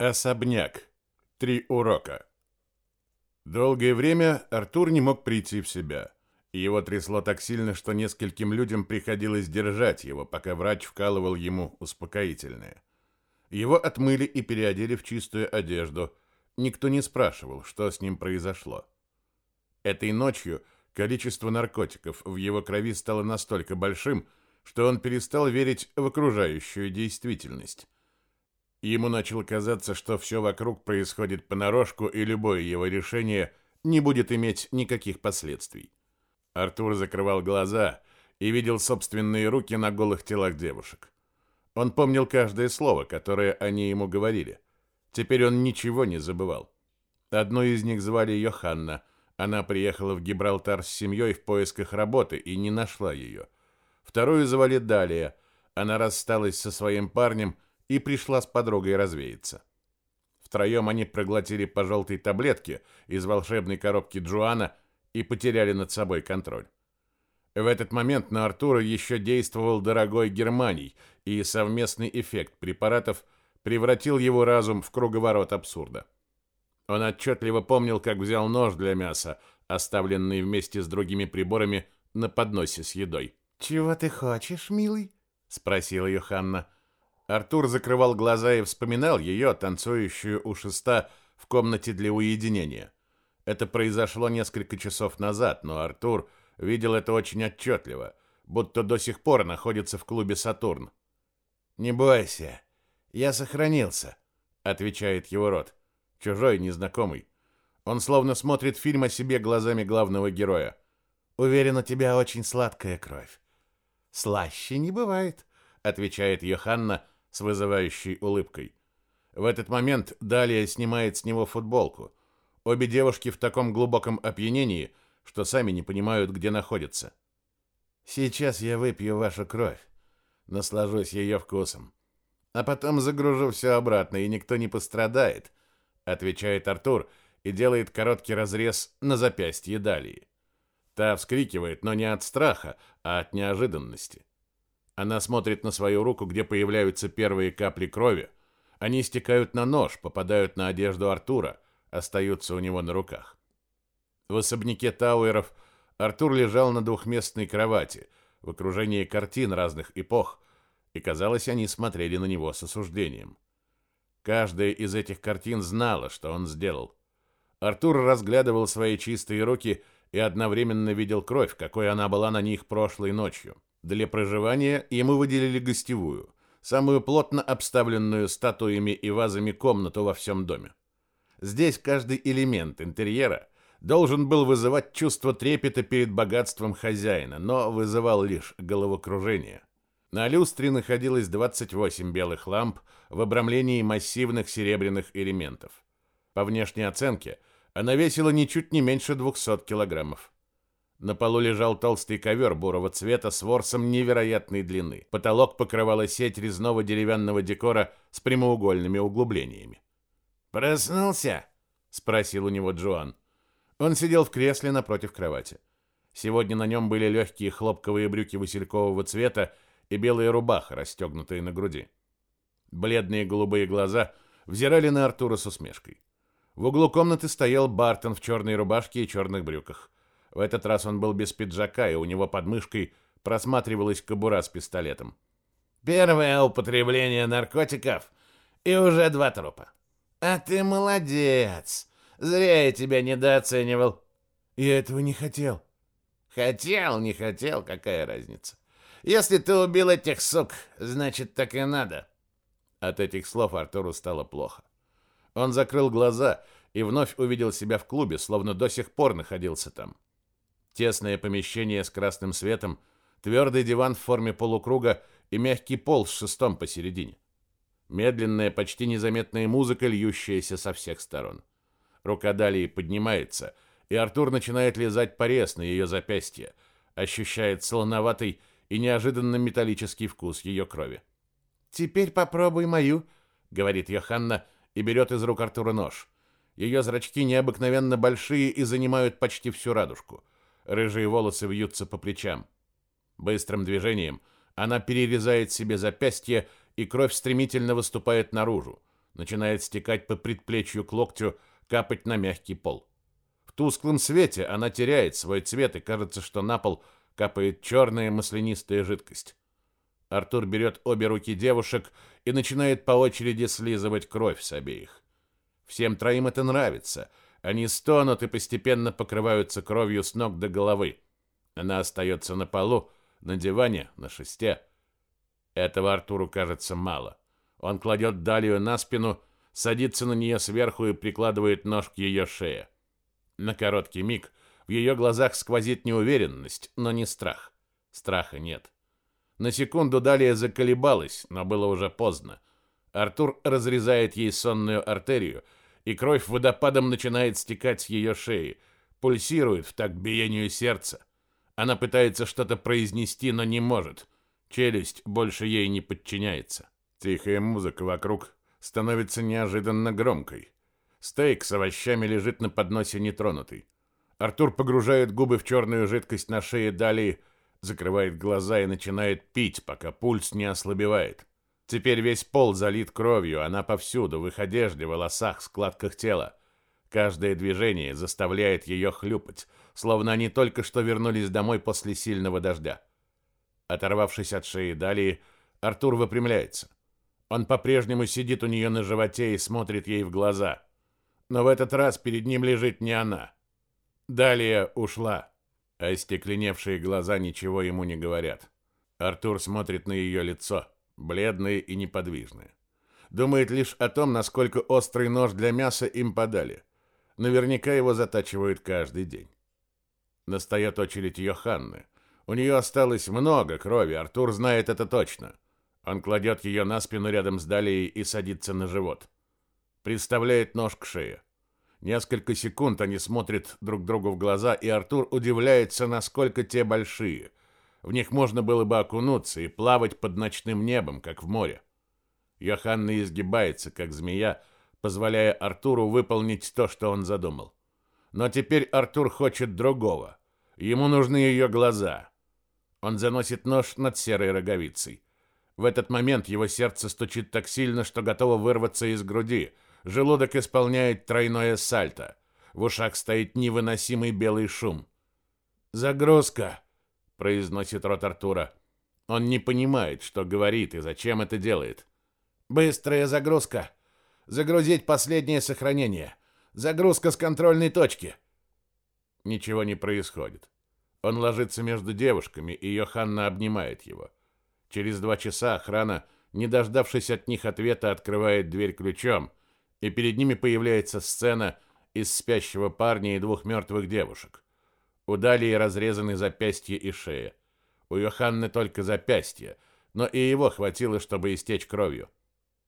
Особняк. Три урока. Долгое время Артур не мог прийти в себя. Его трясло так сильно, что нескольким людям приходилось держать его, пока врач вкалывал ему успокоительное. Его отмыли и переодели в чистую одежду. Никто не спрашивал, что с ним произошло. Этой ночью количество наркотиков в его крови стало настолько большим, что он перестал верить в окружающую действительность. Ему начало казаться, что все вокруг происходит понарошку, и любое его решение не будет иметь никаких последствий. Артур закрывал глаза и видел собственные руки на голых телах девушек. Он помнил каждое слово, которое они ему говорили. Теперь он ничего не забывал. Одну из них звали Йоханна. Она приехала в Гибралтар с семьей в поисках работы и не нашла ее. Вторую звали Далия. Она рассталась со своим парнем и пришла с подругой развеяться. Втроем они проглотили по желтой таблетке из волшебной коробки Джоана и потеряли над собой контроль. В этот момент на Артура еще действовал дорогой Германий, и совместный эффект препаратов превратил его разум в круговорот абсурда. Он отчетливо помнил, как взял нож для мяса, оставленный вместе с другими приборами на подносе с едой. «Чего ты хочешь, милый?» — спросила Йоханна. Артур закрывал глаза и вспоминал ее, танцующую у шеста в комнате для уединения. Это произошло несколько часов назад, но Артур видел это очень отчетливо, будто до сих пор находится в клубе «Сатурн». «Не бойся, я сохранился», — отвечает его рот. Чужой, незнакомый. Он словно смотрит фильм о себе глазами главного героя. «Уверен, у тебя очень сладкая кровь». «Слаще не бывает», — отвечает Йоханна, — с вызывающей улыбкой. В этот момент Далия снимает с него футболку. Обе девушки в таком глубоком опьянении, что сами не понимают, где находятся. Сейчас я выпью вашу кровь, наслажусь ее вкусом, а потом загружу все обратно, и никто не пострадает, отвечает Артур и делает короткий разрез на запястье Далии. Та вскрикивает, но не от страха, а от неожиданности. Она смотрит на свою руку, где появляются первые капли крови. Они стекают на нож, попадают на одежду Артура, остаются у него на руках. В особняке Тауэров Артур лежал на двухместной кровати, в окружении картин разных эпох, и, казалось, они смотрели на него с осуждением. Каждая из этих картин знала, что он сделал. Артур разглядывал свои чистые руки и одновременно видел кровь, какой она была на них прошлой ночью. Для проживания ему выделили гостевую, самую плотно обставленную статуями и вазами комнату во всем доме. Здесь каждый элемент интерьера должен был вызывать чувство трепета перед богатством хозяина, но вызывал лишь головокружение. На люстре находилось 28 белых ламп в обрамлении массивных серебряных элементов. По внешней оценке она весила ничуть не меньше 200 килограммов. На полу лежал толстый ковер бурого цвета с ворсом невероятной длины. Потолок покрывала сеть резного деревянного декора с прямоугольными углублениями. «Проснулся?» — спросил у него Джоан. Он сидел в кресле напротив кровати. Сегодня на нем были легкие хлопковые брюки василькового цвета и белая рубаха, расстегнутая на груди. Бледные голубые глаза взирали на Артура с усмешкой. В углу комнаты стоял Бартон в черной рубашке и черных брюках. В этот раз он был без пиджака, и у него под мышкой просматривалась кобура с пистолетом. «Первое употребление наркотиков, и уже два трупа. А ты молодец! Зря я тебя недооценивал». «Я этого не хотел». «Хотел, не хотел, какая разница? Если ты убил этих сук, значит, так и надо». От этих слов Артуру стало плохо. Он закрыл глаза и вновь увидел себя в клубе, словно до сих пор находился там. Тесное помещение с красным светом, твердый диван в форме полукруга и мягкий пол с шестом посередине. Медленная, почти незаметная музыка, льющаяся со всех сторон. Рука Далии поднимается, и Артур начинает лизать порез на ее запястье, ощущает солоноватый и неожиданно металлический вкус ее крови. «Теперь попробуй мою», — говорит Йоханна и берет из рук Артура нож. Ее зрачки необыкновенно большие и занимают почти всю радужку — Рыжие волосы вьются по плечам. Быстрым движением она перерезает себе запястье, и кровь стремительно выступает наружу. начинает стекать по предплечью к локтю, капать на мягкий пол. В тусклом свете она теряет свой цвет, и кажется, что на пол капает черная маслянистая жидкость. Артур берет обе руки девушек и начинает по очереди слизывать кровь с обеих. Всем троим это нравится. Они стонут и постепенно покрываются кровью с ног до головы. Она остается на полу, на диване, на шесте. Этого Артуру кажется мало. Он кладет Далию на спину, садится на нее сверху и прикладывает нож к ее шее. На короткий миг в ее глазах сквозит неуверенность, но не страх. Страха нет. На секунду Далия заколебалась, но было уже поздно. Артур разрезает ей сонную артерию, и кровь водопадом начинает стекать с ее шеи, пульсирует в такт биению сердца. Она пытается что-то произнести, но не может. Челюсть больше ей не подчиняется. Тихая музыка вокруг становится неожиданно громкой. Стейк с овощами лежит на подносе нетронутый. Артур погружает губы в черную жидкость на шее Далии, закрывает глаза и начинает пить, пока пульс не ослабевает. Теперь весь пол залит кровью, она повсюду, в их одежде, волосах, складках тела. Каждое движение заставляет ее хлюпать, словно они только что вернулись домой после сильного дождя. Оторвавшись от шеи Далии, Артур выпрямляется. Он по-прежнему сидит у нее на животе и смотрит ей в глаза. Но в этот раз перед ним лежит не она. Далия ушла, а остекленевшие глаза ничего ему не говорят. Артур смотрит на ее лицо, бледное и неподвижное. Думает лишь о том, насколько острый нож для мяса им подали. Наверняка его затачивают каждый день. Настает очередь Йоханны. У нее осталось много крови, Артур знает это точно. Он кладет ее на спину рядом с Далией и садится на живот. Представляет нож к шее. Несколько секунд они смотрят друг другу в глаза, и Артур удивляется, насколько те большие. В них можно было бы окунуться и плавать под ночным небом, как в море. Йоханна изгибается, как змея, позволяя Артуру выполнить то, что он задумал. Но теперь Артур хочет другого. Ему нужны ее глаза. Он заносит нож над серой роговицей. В этот момент его сердце стучит так сильно, что готово вырваться из груди. Желудок исполняет тройное сальто. В ушах стоит невыносимый белый шум. «Загрузка!» — произносит рот Артура. Он не понимает, что говорит и зачем это делает. «Быстрая загрузка!» Загрузить последнее сохранение. Загрузка с контрольной точки. Ничего не происходит. Он ложится между девушками, и Йоханна обнимает его. Через два часа охрана, не дождавшись от них ответа, открывает дверь ключом, и перед ними появляется сцена из спящего парня и двух мертвых девушек. У Далии разрезаны запястья и шея. У Йоханны только запястья, но и его хватило, чтобы истечь кровью.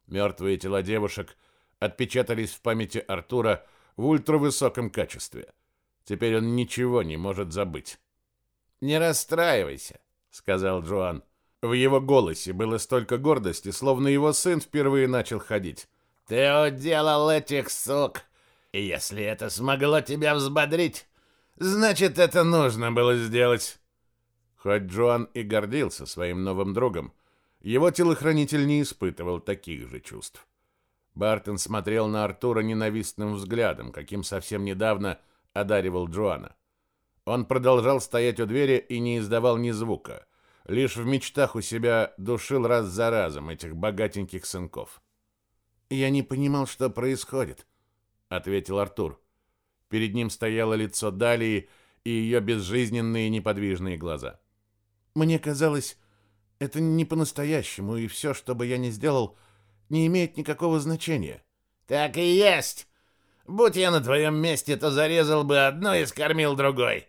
Мертвые тела девушек – отпечатались в памяти Артура в ультравысоком качестве. Теперь он ничего не может забыть. «Не расстраивайся», — сказал Джоан. В его голосе было столько гордости, словно его сын впервые начал ходить. «Ты уделал этих сук, и если это смогло тебя взбодрить, значит, это нужно было сделать». Хоть Джоан и гордился своим новым другом, его телохранитель не испытывал таких же чувств. Бартон смотрел на Артура ненавистным взглядом, каким совсем недавно одаривал Джоана. Он продолжал стоять у двери и не издавал ни звука. Лишь в мечтах у себя душил раз за разом этих богатеньких сынков. «Я не понимал, что происходит», — ответил Артур. Перед ним стояло лицо Далии и ее безжизненные неподвижные глаза. «Мне казалось, это не по-настоящему, и все, что бы я ни сделал, — не имеет никакого значения. Так и есть. Будь я на твоем месте, то зарезал бы одно и скормил другой.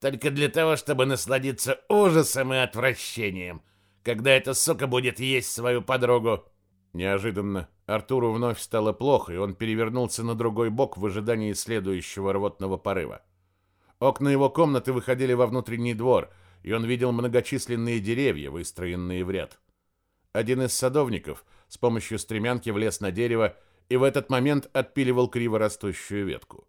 Только для того, чтобы насладиться ужасом и отвращением, когда эта сука будет есть свою подругу. Неожиданно Артуру вновь стало плохо, и он перевернулся на другой бок в ожидании следующего рвотного порыва. Окна его комнаты выходили во внутренний двор, и он видел многочисленные деревья, выстроенные в ряд. Один из садовников с помощью стремянки влез на дерево и в этот момент отпиливал криво растущую ветку.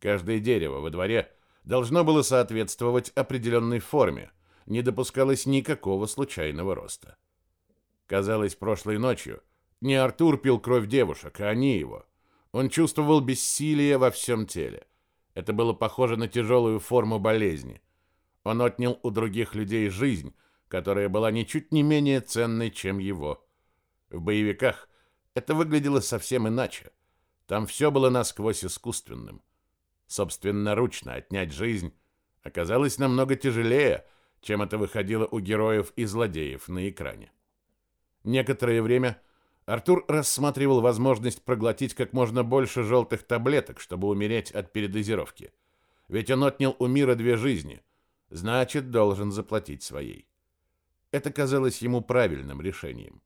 Каждое дерево во дворе должно было соответствовать определенной форме, не допускалось никакого случайного роста. Казалось, прошлой ночью Не Артур пил кровь девушек, а они его. Он чувствовал бессилие во всем теле. Это было похоже на тяжелую форму болезни. Он отнял у других людей жизнь, которая была ничуть не менее ценной, чем его. В боевиках это выглядело совсем иначе. Там все было насквозь искусственным. Собственноручно отнять жизнь оказалось намного тяжелее, чем это выходило у героев и злодеев на экране. Некоторое время Артур рассматривал возможность проглотить как можно больше желтых таблеток, чтобы умереть от передозировки. Ведь он отнял у мира две жизни, значит, должен заплатить своей. Это казалось ему правильным решением.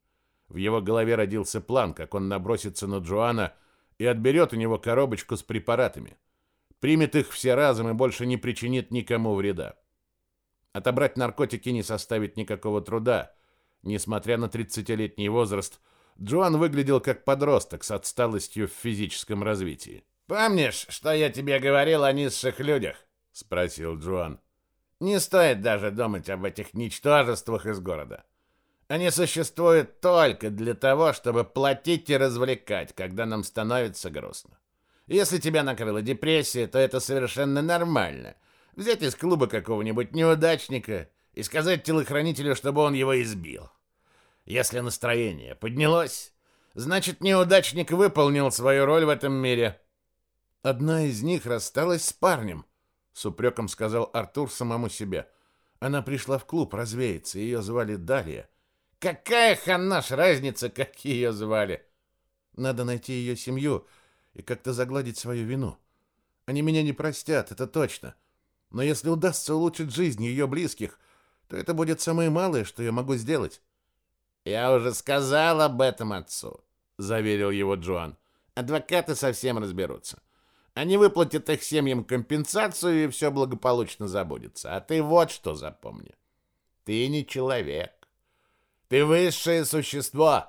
В его голове родился план, как он набросится на Джоана и отберет у него коробочку с препаратами. Примет их все разом и больше не причинит никому вреда. Отобрать наркотики не составит никакого труда. Несмотря на 30-летний возраст, Джоан выглядел как подросток с отсталостью в физическом развитии. «Помнишь, что я тебе говорил о низших людях?» — спросил Джоан. «Не стоит даже думать об этих ничтожествах из города. Они существуют только для того, чтобы платить и развлекать, когда нам становится грустно. Если тебя накрыла депрессия, то это совершенно нормально. Взять из клуба какого-нибудь неудачника и сказать телохранителю, чтобы он его избил. Если настроение поднялось, значит, неудачник выполнил свою роль в этом мире. Одна из них рассталась с парнем, с упреком сказал Артур самому себе. Она пришла в клуб развеяться, ее звали Далия. Какая ханаш разница, как ее звали? Надо найти ее семью и как-то загладить свою вину. Они меня не простят, это точно. Но если удастся улучшить жизнь ее близких, то это будет самое малое, что я могу сделать. «Я уже сказал об этом отцу», — заверил его Джоан. «Адвокаты совсем разберутся. Они выплатят их семьям компенсацию, и все благополучно забудется. А ты вот что запомни. Ты не человек. Ты высшее существо.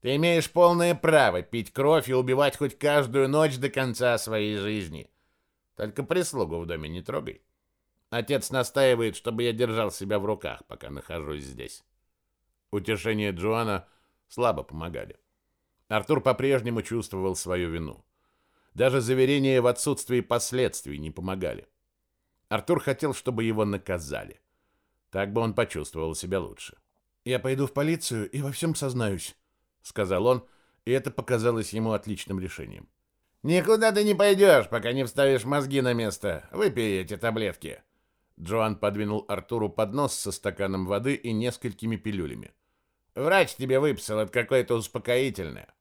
Ты имеешь полное право пить кровь и убивать хоть каждую ночь до конца своей жизни. Только прислугу в доме не трогай. Отец настаивает, чтобы я держал себя в руках, пока нахожусь здесь». Утешения Джоана слабо помогали. Артур по-прежнему чувствовал свою вину. Даже заверения в отсутствии последствий не помогали. Артур хотел, чтобы его наказали. Так бы он почувствовал себя лучше. «Я пойду в полицию и во всем сознаюсь», — сказал он, и это показалось ему отличным решением. «Никуда ты не пойдешь, пока не вставишь мозги на место. Выпей эти таблетки». Джоан подвинул Артуру поднос со стаканом воды и несколькими пилюлями. Врач тебе выписал это какое-то успокоительное.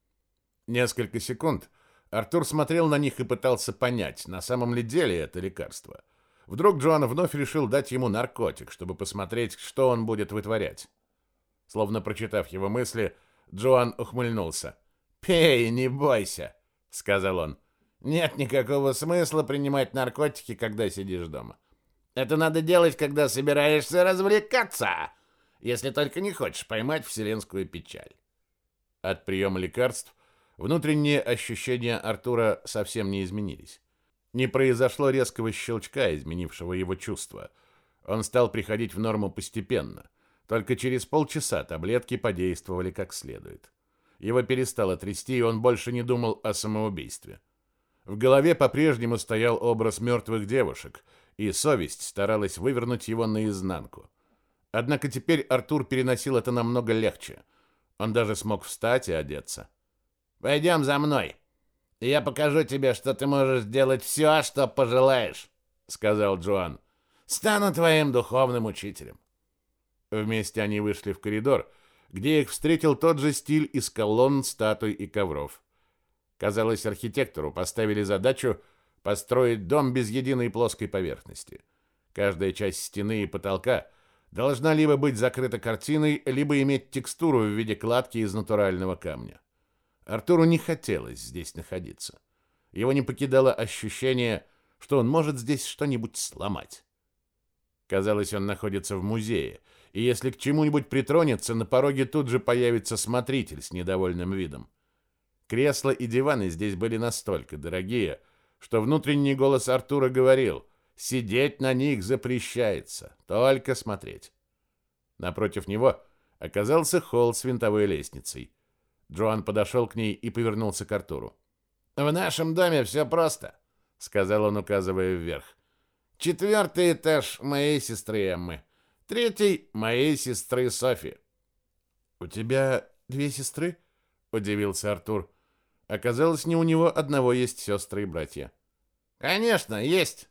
Несколько секунд Артур смотрел на них и пытался понять, на самом ли деле это лекарство. Вдруг Джоан вновь решил дать ему наркотик, чтобы посмотреть, что он будет вытворять. Словно прочитав его мысли, Джоан ухмыльнулся. «Пей, не бойся», — сказал он. «Нет никакого смысла принимать наркотики, когда сидишь дома. Это надо делать, когда собираешься развлекаться если только не хочешь поймать вселенскую печаль. От приема лекарств внутренние ощущения Артура совсем не изменились. Не произошло резкого щелчка, изменившего его чувства. Он стал приходить в норму постепенно. Только через полчаса таблетки подействовали как следует. Его перестало трясти, и он больше не думал о самоубийстве. В голове по-прежнему стоял образ мертвых девушек, и совесть старалась вывернуть его наизнанку. Однако теперь Артур переносил это намного легче. Он даже смог встать и одеться. «Пойдем за мной. Я покажу тебе, что ты можешь сделать все, что пожелаешь», — сказал Джоан. «Стану твоим духовным учителем». Вместе они вышли в коридор, где их встретил тот же стиль из колонн, статуй и ковров. Казалось, архитектору поставили задачу построить дом без единой плоской поверхности. Каждая часть стены и потолка — должна либо быть закрыта картиной, либо иметь текстуру в виде кладки из натурального камня. Артуру не хотелось здесь находиться. Его не покидало ощущение, что он может здесь что-нибудь сломать. Казалось, он находится в музее, и если к чему-нибудь притронется, на пороге тут же появится смотритель с недовольным видом. Кресла и диваны здесь были настолько дорогие, что внутренний голос Артура говорил — Сидеть на них запрещается, только смотреть. Напротив него оказался холл с винтовой лестницей. Джоан подошел к ней и повернулся к Артуру. «В нашем доме все просто», — сказал он, указывая вверх. «Четвертый этаж моей сестры Эммы. Третий — моей сестры Софи». «У тебя две сестры?» — удивился Артур. Оказалось, не у него одного есть сестры и братья. «Конечно, есть.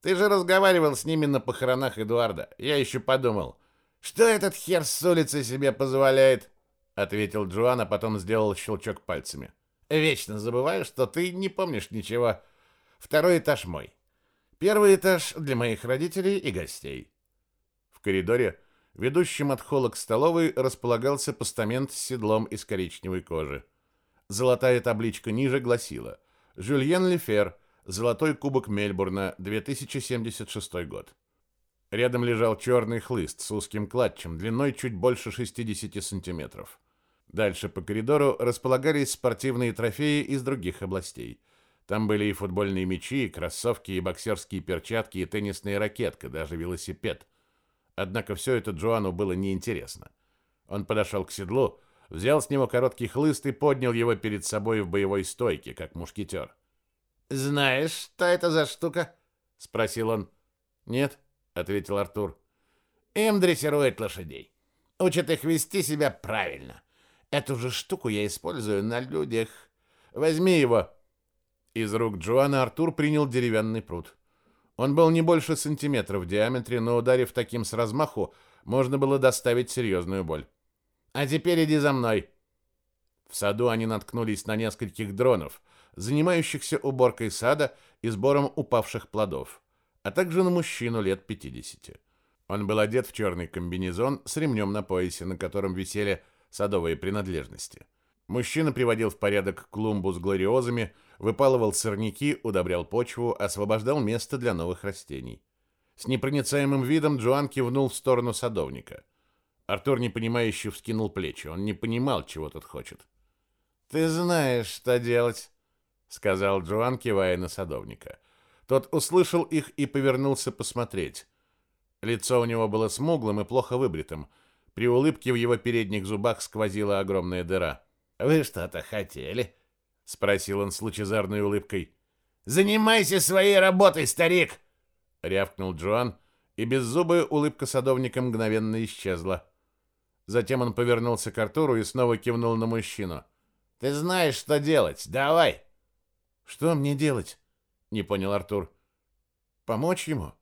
Ты же разговаривал с ними на похоронах Эдуарда. Я еще подумал, что этот хер с улицы себе позволяет?» — ответил Джоан, а потом сделал щелчок пальцами. «Вечно забываю, что ты не помнишь ничего. Второй этаж мой. Первый этаж для моих родителей и гостей». В коридоре, ведущем от холла к столовой, располагался постамент с седлом из коричневой кожи. Золотая табличка ниже гласила «Жюльен Лефер, Золотой кубок Мельбурна, 2076 год». Рядом лежал черный хлыст с узким клатчем, длиной чуть больше 60 сантиметров. Дальше по коридору располагались спортивные трофеи из других областей. Там были и футбольные мячи, и кроссовки, и боксерские перчатки, и теннисная ракетка, даже велосипед. Однако все это Джоану было неинтересно. Он подошел к седлу, взял с него короткий хлыст и поднял его перед собой в боевой стойке, как мушкетер. «Знаешь, что это за штука?» — спросил он. «Нет», — ответил Артур. «Им дрессируют лошадей. Учат их вести себя правильно. Эту же штуку я использую на людях. Возьми его». Из рук Джоана Артур принял деревянный пруд. Он был не больше сантиметра в диаметре, но ударив таким с размаху, можно было доставить серьезную боль. «А теперь иди за мной». В саду они наткнулись на нескольких дронов, занимающихся уборкой сада и сбором упавших плодов а также на мужчину лет 50. Он был одет в черный комбинезон с ремнем на поясе, на котором висели садовые принадлежности. Мужчина приводил в порядок клумбу с глориозами, выпалывал сорняки, удобрял почву, освобождал место для новых растений. С непроницаемым видом Джоан кивнул в сторону садовника. Артур, непонимающе, вскинул плечи. Он не понимал, чего тот хочет. «Ты знаешь, что делать», — сказал Джоан, кивая на садовника. Тот услышал их и повернулся посмотреть. Лицо у него было смуглым и плохо выбритым. При улыбке в его передних зубах сквозила огромная дыра. «Вы что-то хотели?» — спросил он с лучезарной улыбкой. «Занимайся своей работой, старик!» — рявкнул Джоан, и беззубая улыбка садовника мгновенно исчезла. Затем он повернулся к Артуру и снова кивнул на мужчину. «Ты знаешь, что делать. Давай!» «Что мне делать?» Не понял Артур. Помочь ему?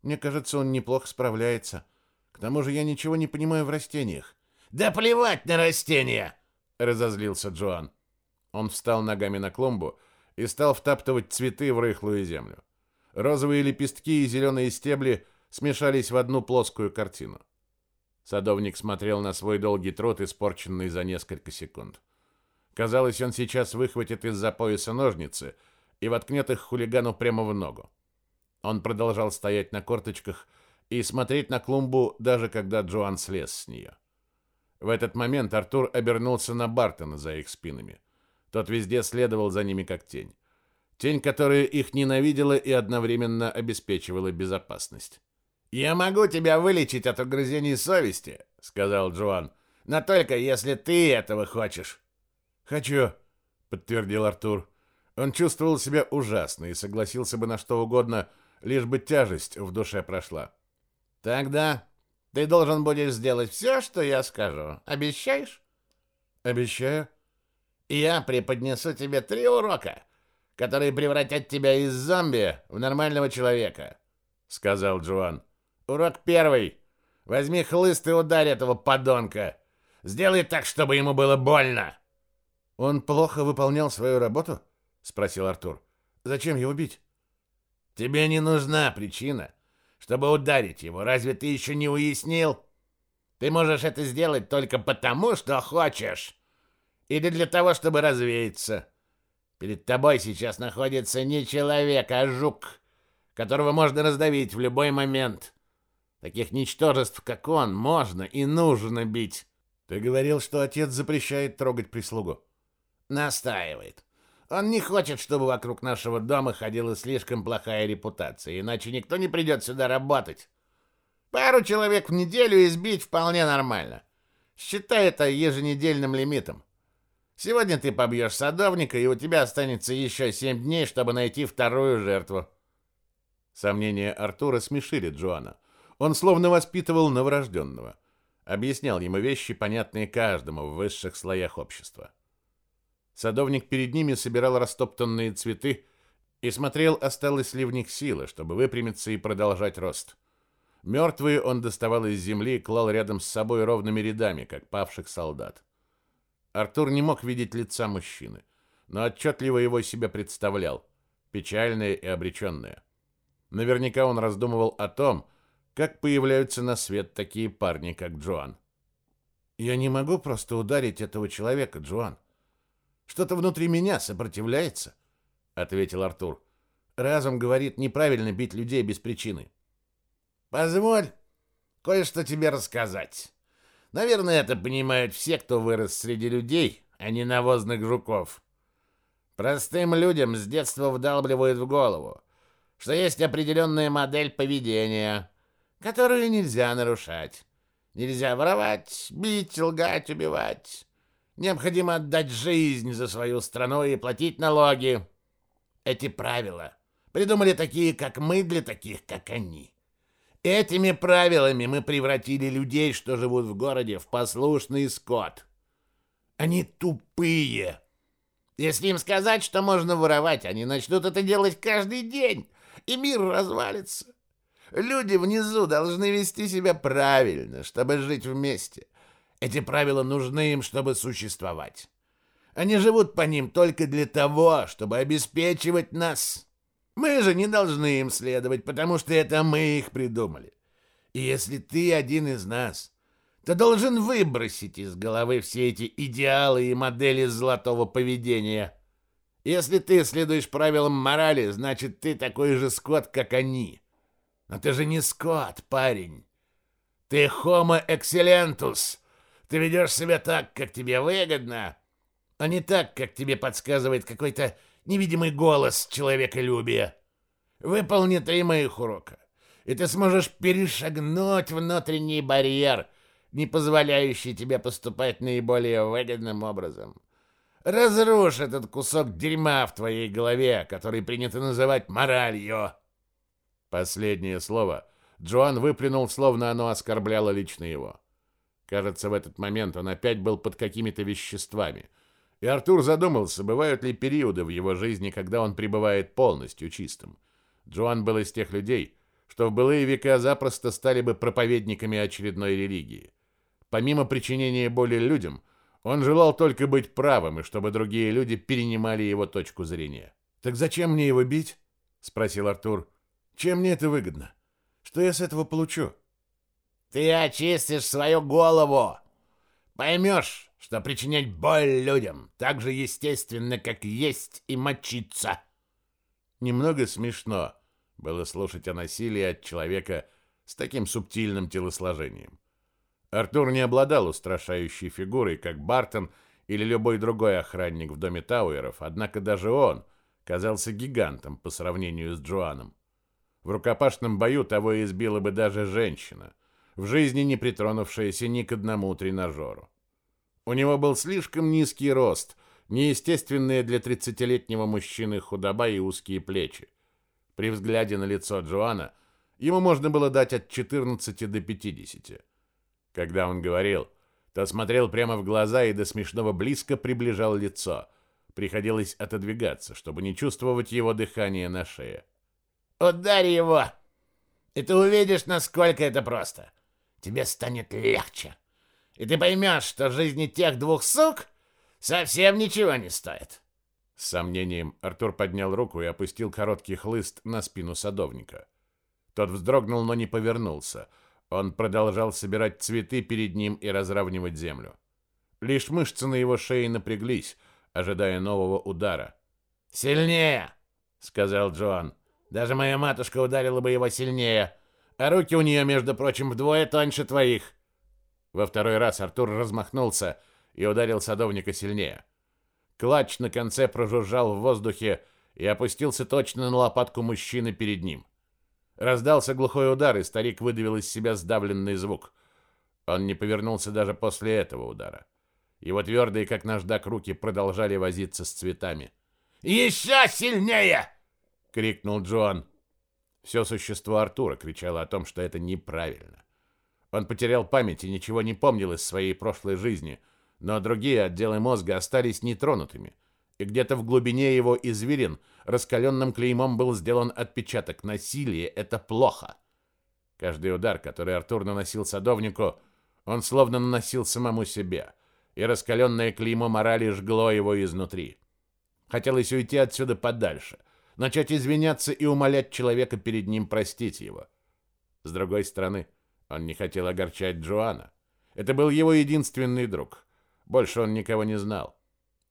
Мне кажется, он неплохо справляется. К тому же я ничего не понимаю в растениях. Да плевать на растения, разозлился Джоан. Он встал ногами на клумбу и стал втаптывать цветы в рыхлую землю. Розовые лепестки и зеленые стебли смешались в одну плоскую картину. Садовник смотрел на свой долгий труд, испорченный за несколько секунд. Казалось, он сейчас выхватит из-за пояса ножницы — и воткнет их хулигану прямо в ногу. Он продолжал стоять на корточках и смотреть на клумбу, даже когда Джоан слез с нее. В этот момент Артур обернулся на Бартона за их спинами. Тот везде следовал за ними как тень. Тень, которая их ненавидела и одновременно обеспечивала безопасность. «Я могу тебя вылечить от угрызений совести», — сказал Джоан, — «но только если ты этого хочешь». «Хочу», — подтвердил Артур. Он чувствовал себя ужасно и согласился бы на что угодно, лишь бы тяжесть в душе прошла. «Тогда ты должен будешь сделать все, что я скажу. Обещаешь?» «Обещаю». «Я преподнесу тебе три урока, которые превратят тебя из зомби в нормального человека», — сказал Джоан. «Урок первый. Возьми хлыст и ударь этого подонка. Сделай так, чтобы ему было больно». «Он плохо выполнял свою работу?» — спросил Артур. «Зачем его бить?» «Тебе не нужна причина, чтобы ударить его. Разве ты еще не уяснил? Ты можешь это сделать только потому, что хочешь. Или для того, чтобы развеяться. Перед тобой сейчас находится не человек, а жук, которого можно раздавить в любой момент. Таких ничтожеств, как он, можно и нужно бить». «Ты говорил, что отец запрещает трогать прислугу». «Настаивает. Он не хочет, чтобы вокруг нашего дома ходила слишком плохая репутация, иначе никто не придет сюда работать. Пару человек в неделю избить вполне нормально. Считай это еженедельным лимитом. Сегодня ты побьешь садовника, и у тебя останется еще семь дней, чтобы найти вторую жертву. Сомнения Артура смешили Джоана. Он словно воспитывал новорожденного. Объяснял ему вещи, понятные каждому в высших слоях общества. Садовник перед ними собирал растоптанные цветы и смотрел, осталось ли в них силы, чтобы выпрямиться и продолжать рост. Мертвые он доставал из земли и клал рядом с собой ровными рядами, как павших солдат. Артур не мог видеть лица мужчины, но отчетливо его себе представлял, печальное и обреченное. Наверняка он раздумывал о том, как появляются на свет такие парни, как Джоан. «Я не могу просто ударить этого человека, Джоан. Что-то внутри меня сопротивляется», — ответил Артур. «Разум говорит, неправильно бить людей без причины». «Позволь кое-что тебе рассказать». Наверное, это понимают все, кто вырос среди людей, а не навозных жуков. Простым людям с детства вдалбливают в голову, что есть определенная модель поведения, которую нельзя нарушать. Нельзя воровать, бить, лгать, убивать. Необходимо отдать жизнь за свою страну и платить налоги. Эти правила придумали такие, как мы, для таких, как они. Этими правилами мы превратили людей, что живут в городе, в послушный скот. Они тупые. Если им сказать, что можно воровать, они начнут это делать каждый день, и мир развалится. Люди внизу должны вести себя правильно, чтобы жить вместе. Эти правила нужны им, чтобы существовать. Они живут по ним только для того, чтобы обеспечивать нас. Мы же не должны им следовать, потому что это мы их придумали. И если ты один из нас, то должен выбросить из головы все эти идеалы и модели золотого поведения. Если ты следуешь правилам морали, значит, ты такой же скот, как они. Но ты же не скот, парень. Ты homo excellentus. Ты ведешь себя так, как тебе выгодно, а не так, как тебе подсказывает какой-то невидимый голос человеколюбия. Выполни три моих урока, и ты сможешь перешагнуть внутренний барьер, не позволяющий тебе поступать наиболее выгодным образом. Разрушь этот кусок дерьма в твоей голове, который принято называть моралью. Последнее слово Джоан выплюнул, словно оно оскорбляло лично его. Кажется, в этот момент он опять был под какими-то веществами — и Артур задумался, бывают ли периоды в его жизни, когда он пребывает полностью чистым. Джоан был из тех людей, что в былые века запросто стали бы проповедниками очередной религии. Помимо причинения боли людям, он желал только быть правым, и чтобы другие люди перенимали его точку зрения. «Так зачем мне его бить?» — спросил Артур. «Чем мне это выгодно? Что я с этого получу?» «Ты очистишь свою голову! Поймешь, что причинять боль людям так же естественно, как есть и мочиться. Немного смешно было слушать о насилии от человека с таким субтильным телосложением. Артур не обладал устрашающей фигурой, как Бартон или любой другой охранник в доме Тауэров, однако даже он казался гигантом по сравнению с Джоаном. В рукопашном бою того избила бы даже женщина, в жизни не притронувшаяся ни к одному тренажеру. У него был слишком низкий рост, неестественные для тридцатилетнего мужчины худоба и узкие плечи. При взгляде на лицо Джоана ему можно было дать от 14 до 50. Когда он говорил, то смотрел прямо в глаза и до смешного близко приближал лицо. Приходилось отодвигаться, чтобы не чувствовать его дыхание на шее. «Ударь его, и ты увидишь, насколько это просто. Тебе станет легче» и ты поймешь, что жизни тех двух сук совсем ничего не стоит. С сомнением Артур поднял руку и опустил короткий хлыст на спину садовника. Тот вздрогнул, но не повернулся. Он продолжал собирать цветы перед ним и разравнивать землю. Лишь мышцы на его шее напряглись, ожидая нового удара. «Сильнее!» — сказал Джоан. «Даже моя матушка ударила бы его сильнее, а руки у нее, между прочим, вдвое тоньше твоих». Во второй раз Артур размахнулся и ударил садовника сильнее. Клатч на конце прожужжал в воздухе и опустился точно на лопатку мужчины перед ним. Раздался глухой удар, и старик выдавил из себя сдавленный звук. Он не повернулся даже после этого удара. Его твердые, как наждак, руки продолжали возиться с цветами. «Еще сильнее!» — крикнул Джоан. Все существо Артура кричало о том, что это неправильно. Он потерял память и ничего не помнил из своей прошлой жизни, но другие отделы мозга остались нетронутыми, и где-то в глубине его извилин раскаленным клеймом был сделан отпечаток «Насилие — это плохо». Каждый удар, который Артур наносил садовнику, он словно наносил самому себе, и раскаленное клеймо морали жгло его изнутри. Хотелось уйти отсюда подальше, начать извиняться и умолять человека перед ним простить его. С другой стороны, он не хотел огорчать Джоана. Это был его единственный друг. Больше он никого не знал.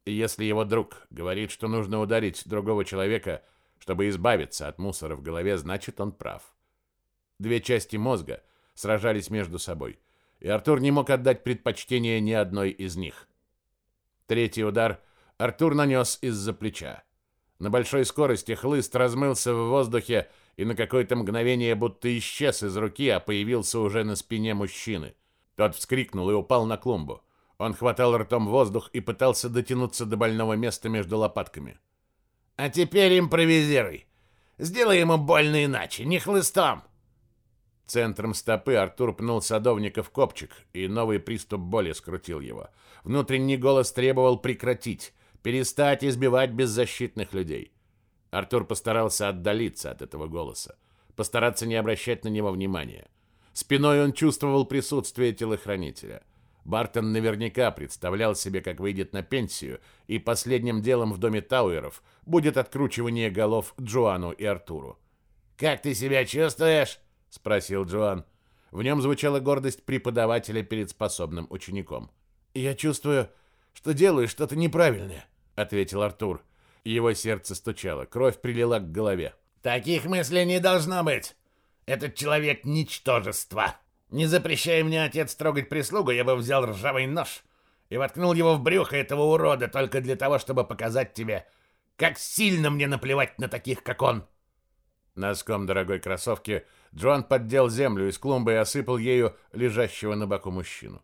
И если его друг говорит, что нужно ударить другого человека, чтобы избавиться от мусора в голове, значит, он прав. Две части мозга сражались между собой, и Артур не мог отдать предпочтение ни одной из них. Третий удар Артур нанес из-за плеча. На большой скорости хлыст размылся в воздухе и на какое-то мгновение будто исчез из руки, а появился уже на спине мужчины. Тот вскрикнул и упал на клумбу. Он хватал ртом воздух и пытался дотянуться до больного места между лопатками. «А теперь импровизируй. Сделай ему больно иначе, не хлыстом!» Центром стопы Артур пнул садовника в копчик, и новый приступ боли скрутил его. Внутренний голос требовал прекратить, перестать избивать беззащитных людей. Артур постарался отдалиться от этого голоса, постараться не обращать на него внимания. Спиной он чувствовал присутствие телохранителя. Бартон наверняка представлял себе, как выйдет на пенсию, и последним делом в доме Тауэров будет откручивание голов Джоану и Артуру. «Как ты себя чувствуешь?» — спросил Джоан. В нем звучала гордость преподавателя перед способным учеником. «Я чувствую, что делаю что-то неправильное», — ответил Артур. Его сердце стучало, кровь прилила к голове. «Таких мыслей не должно быть. Этот человек — ничтожество. Не запрещая мне, отец, трогать прислугу, я бы взял ржавый нож и воткнул его в брюхо этого урода только для того, чтобы показать тебе, как сильно мне наплевать на таких, как он». Носком дорогой кроссовки Джоан поддел землю из клумбы и осыпал ею лежащего на боку мужчину.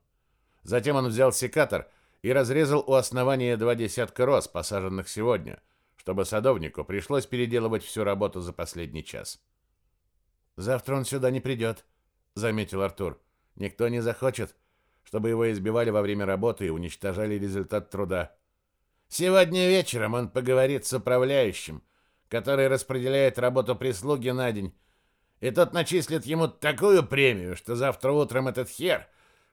Затем он взял секатор и разрезал у основания два десятка роз, посаженных сегодня, чтобы садовнику пришлось переделывать всю работу за последний час. «Завтра он сюда не придет», — заметил Артур. «Никто не захочет, чтобы его избивали во время работы и уничтожали результат труда. Сегодня вечером он поговорит с управляющим, который распределяет работу прислуги на день, и тот начислит ему такую премию, что завтра утром этот хер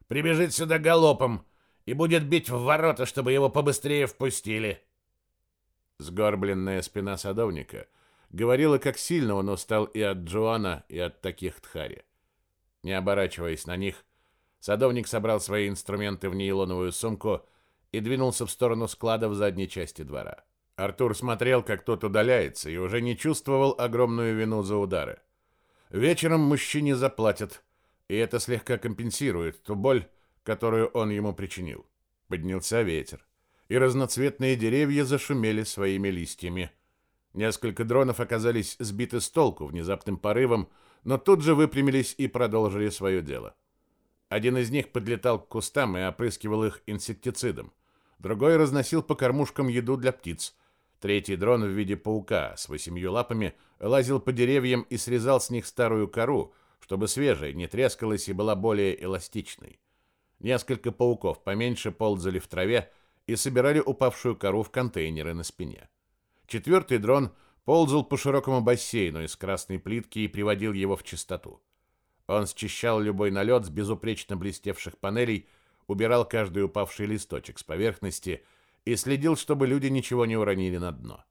прибежит сюда галопом и будет бить в ворота, чтобы его побыстрее впустили. Сгорбленная спина садовника говорила, как сильно он устал и от Джоана, и от таких тхари. Не оборачиваясь на них, садовник собрал свои инструменты в нейлоновую сумку и двинулся в сторону склада в задней части двора. Артур смотрел, как тот удаляется, и уже не чувствовал огромную вину за удары. Вечером мужчине заплатят, и это слегка компенсирует ту боль, которую он ему причинил. Поднялся ветер, и разноцветные деревья зашумели своими листьями. Несколько дронов оказались сбиты с толку внезапным порывом, но тут же выпрямились и продолжили свое дело. Один из них подлетал к кустам и опрыскивал их инсектицидом. Другой разносил по кормушкам еду для птиц, Третий дрон в виде паука с восемью лапами лазил по деревьям и срезал с них старую кору, чтобы свежая не трескалась и была более эластичной. Несколько пауков поменьше ползали в траве и собирали упавшую кору в контейнеры на спине. Четвертый дрон ползал по широкому бассейну из красной плитки и приводил его в чистоту. Он счищал любой налет с безупречно блестевших панелей, убирал каждый упавший листочек с поверхности и следил, чтобы люди ничего не уронили на дно.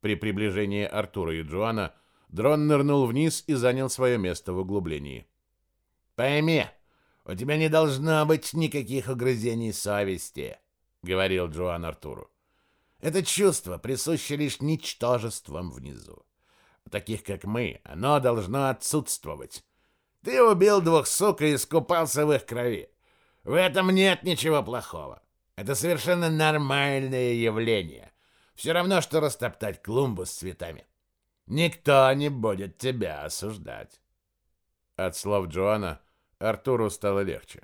При приближении Артура и Джоана дрон нырнул вниз и занял свое место в углублении. «Пойми, у тебя не должно быть никаких угрызений совести», — говорил Джоан Артуру. «Это чувство присуще лишь ничтожествам внизу. У таких, как мы, оно должно отсутствовать. Ты убил двух сук и искупался в их крови. В этом нет ничего плохого. Это совершенно нормальное явление. Все равно, что растоптать клумбу с цветами. Никто не будет тебя осуждать. От слов Джоана Артуру стало легче.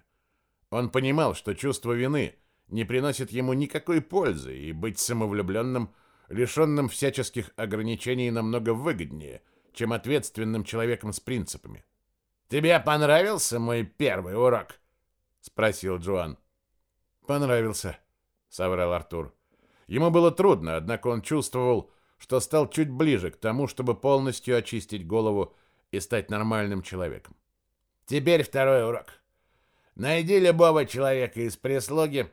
Он понимал, что чувство вины не приносит ему никакой пользы, и быть самовлюбленным, лишенным всяческих ограничений намного выгоднее, чем ответственным человеком с принципами. «Тебе понравился мой первый урок?» — спросил Джоан. «Понравился», — соврал Артур. Ему было трудно, однако он чувствовал, что стал чуть ближе к тому, чтобы полностью очистить голову и стать нормальным человеком. Теперь второй урок. Найди любого человека из прислуги,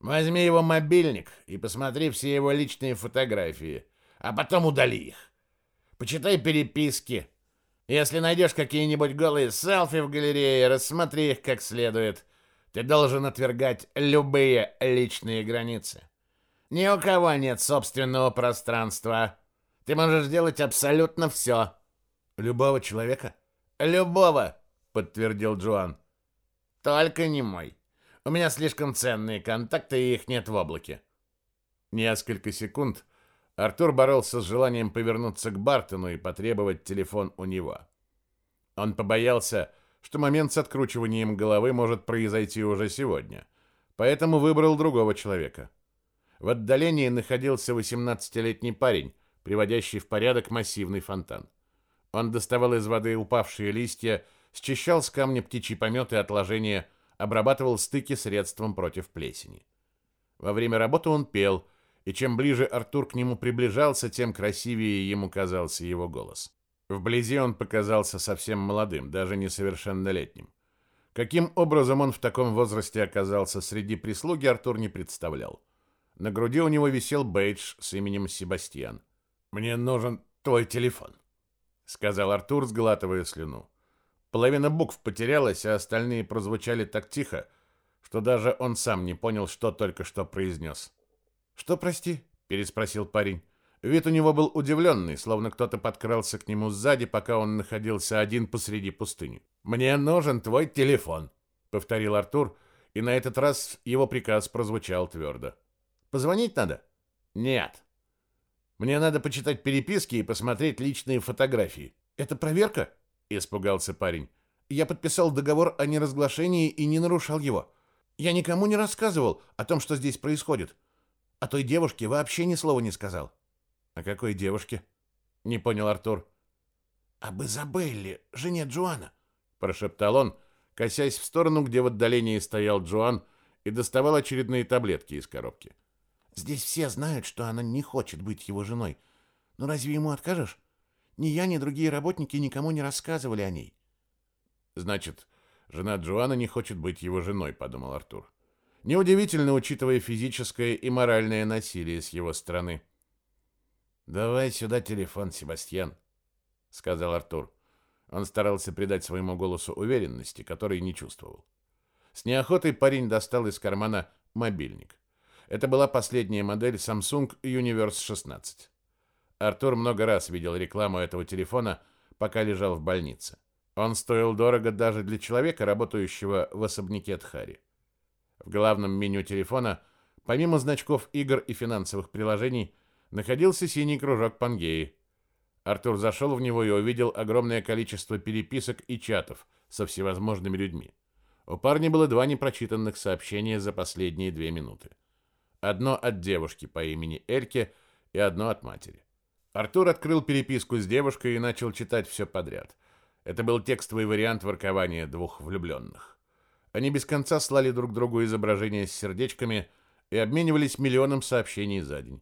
возьми его мобильник и посмотри все его личные фотографии, а потом удали их. Почитай переписки. Если найдешь какие-нибудь голые селфи в галерее, рассмотри их как следует. Ты должен отвергать любые личные границы. Ни у кого нет собственного пространства. Ты можешь делать абсолютно все. Любого человека? Любого, подтвердил Джоан. Только не мой. У меня слишком ценные контакты, и их нет в облаке. Несколько секунд Артур боролся с желанием повернуться к Бартону и потребовать телефон у него. Он побоялся, что момент с откручиванием головы может произойти уже сегодня, поэтому выбрал другого человека. В отдалении находился 18-летний парень, приводящий в порядок массивный фонтан. Он доставал из воды упавшие листья, счищал с камня птичий помет и отложения, обрабатывал стыки средством против плесени. Во время работы он пел, и чем ближе Артур к нему приближался, тем красивее ему казался его голос. Вблизи он показался совсем молодым, даже несовершеннолетним. Каким образом он в таком возрасте оказался среди прислуги, Артур не представлял. На груди у него висел бейдж с именем Себастьян. «Мне нужен твой телефон», — сказал Артур, сглатывая слюну. Половина букв потерялась, а остальные прозвучали так тихо, что даже он сам не понял, что только что произнес. «Что, прости?» — переспросил парень. Вид у него был удивленный, словно кто-то подкрался к нему сзади, пока он находился один посреди пустыни. «Мне нужен твой телефон», — повторил Артур, и на этот раз его приказ прозвучал твердо. «Позвонить надо?» «Нет. Мне надо почитать переписки и посмотреть личные фотографии». «Это проверка?» — испугался парень. «Я подписал договор о неразглашении и не нарушал его. Я никому не рассказывал о том, что здесь происходит. О той девушке вообще ни слова не сказал. О какой девушке? Не понял Артур. Об Изабелле, жене Джоана, прошептал он, косясь в сторону, где в отдалении стоял Джоан и доставал очередные таблетки из коробки. Здесь все знают, что она не хочет быть его женой. Но разве ему откажешь? Ни я, ни другие работники никому не рассказывали о ней. Значит, жена Джоана не хочет быть его женой, подумал Артур. Неудивительно, учитывая физическое и моральное насилие с его стороны. «Давай сюда телефон, Себастьян», — сказал Артур. Он старался придать своему голосу уверенности, которой не чувствовал. С неохотой парень достал из кармана мобильник. Это была последняя модель Samsung Universe 16. Артур много раз видел рекламу этого телефона, пока лежал в больнице. Он стоил дорого даже для человека, работающего в особняке Тхари. В главном меню телефона, помимо значков игр и финансовых приложений, находился синий кружок Пангеи. Артур зашел в него и увидел огромное количество переписок и чатов со всевозможными людьми. У парня было два непрочитанных сообщения за последние две минуты. Одно от девушки по имени Эльке и одно от матери. Артур открыл переписку с девушкой и начал читать все подряд. Это был текстовый вариант воркования двух влюбленных. Они без конца слали друг другу изображения с сердечками и обменивались миллионом сообщений за день.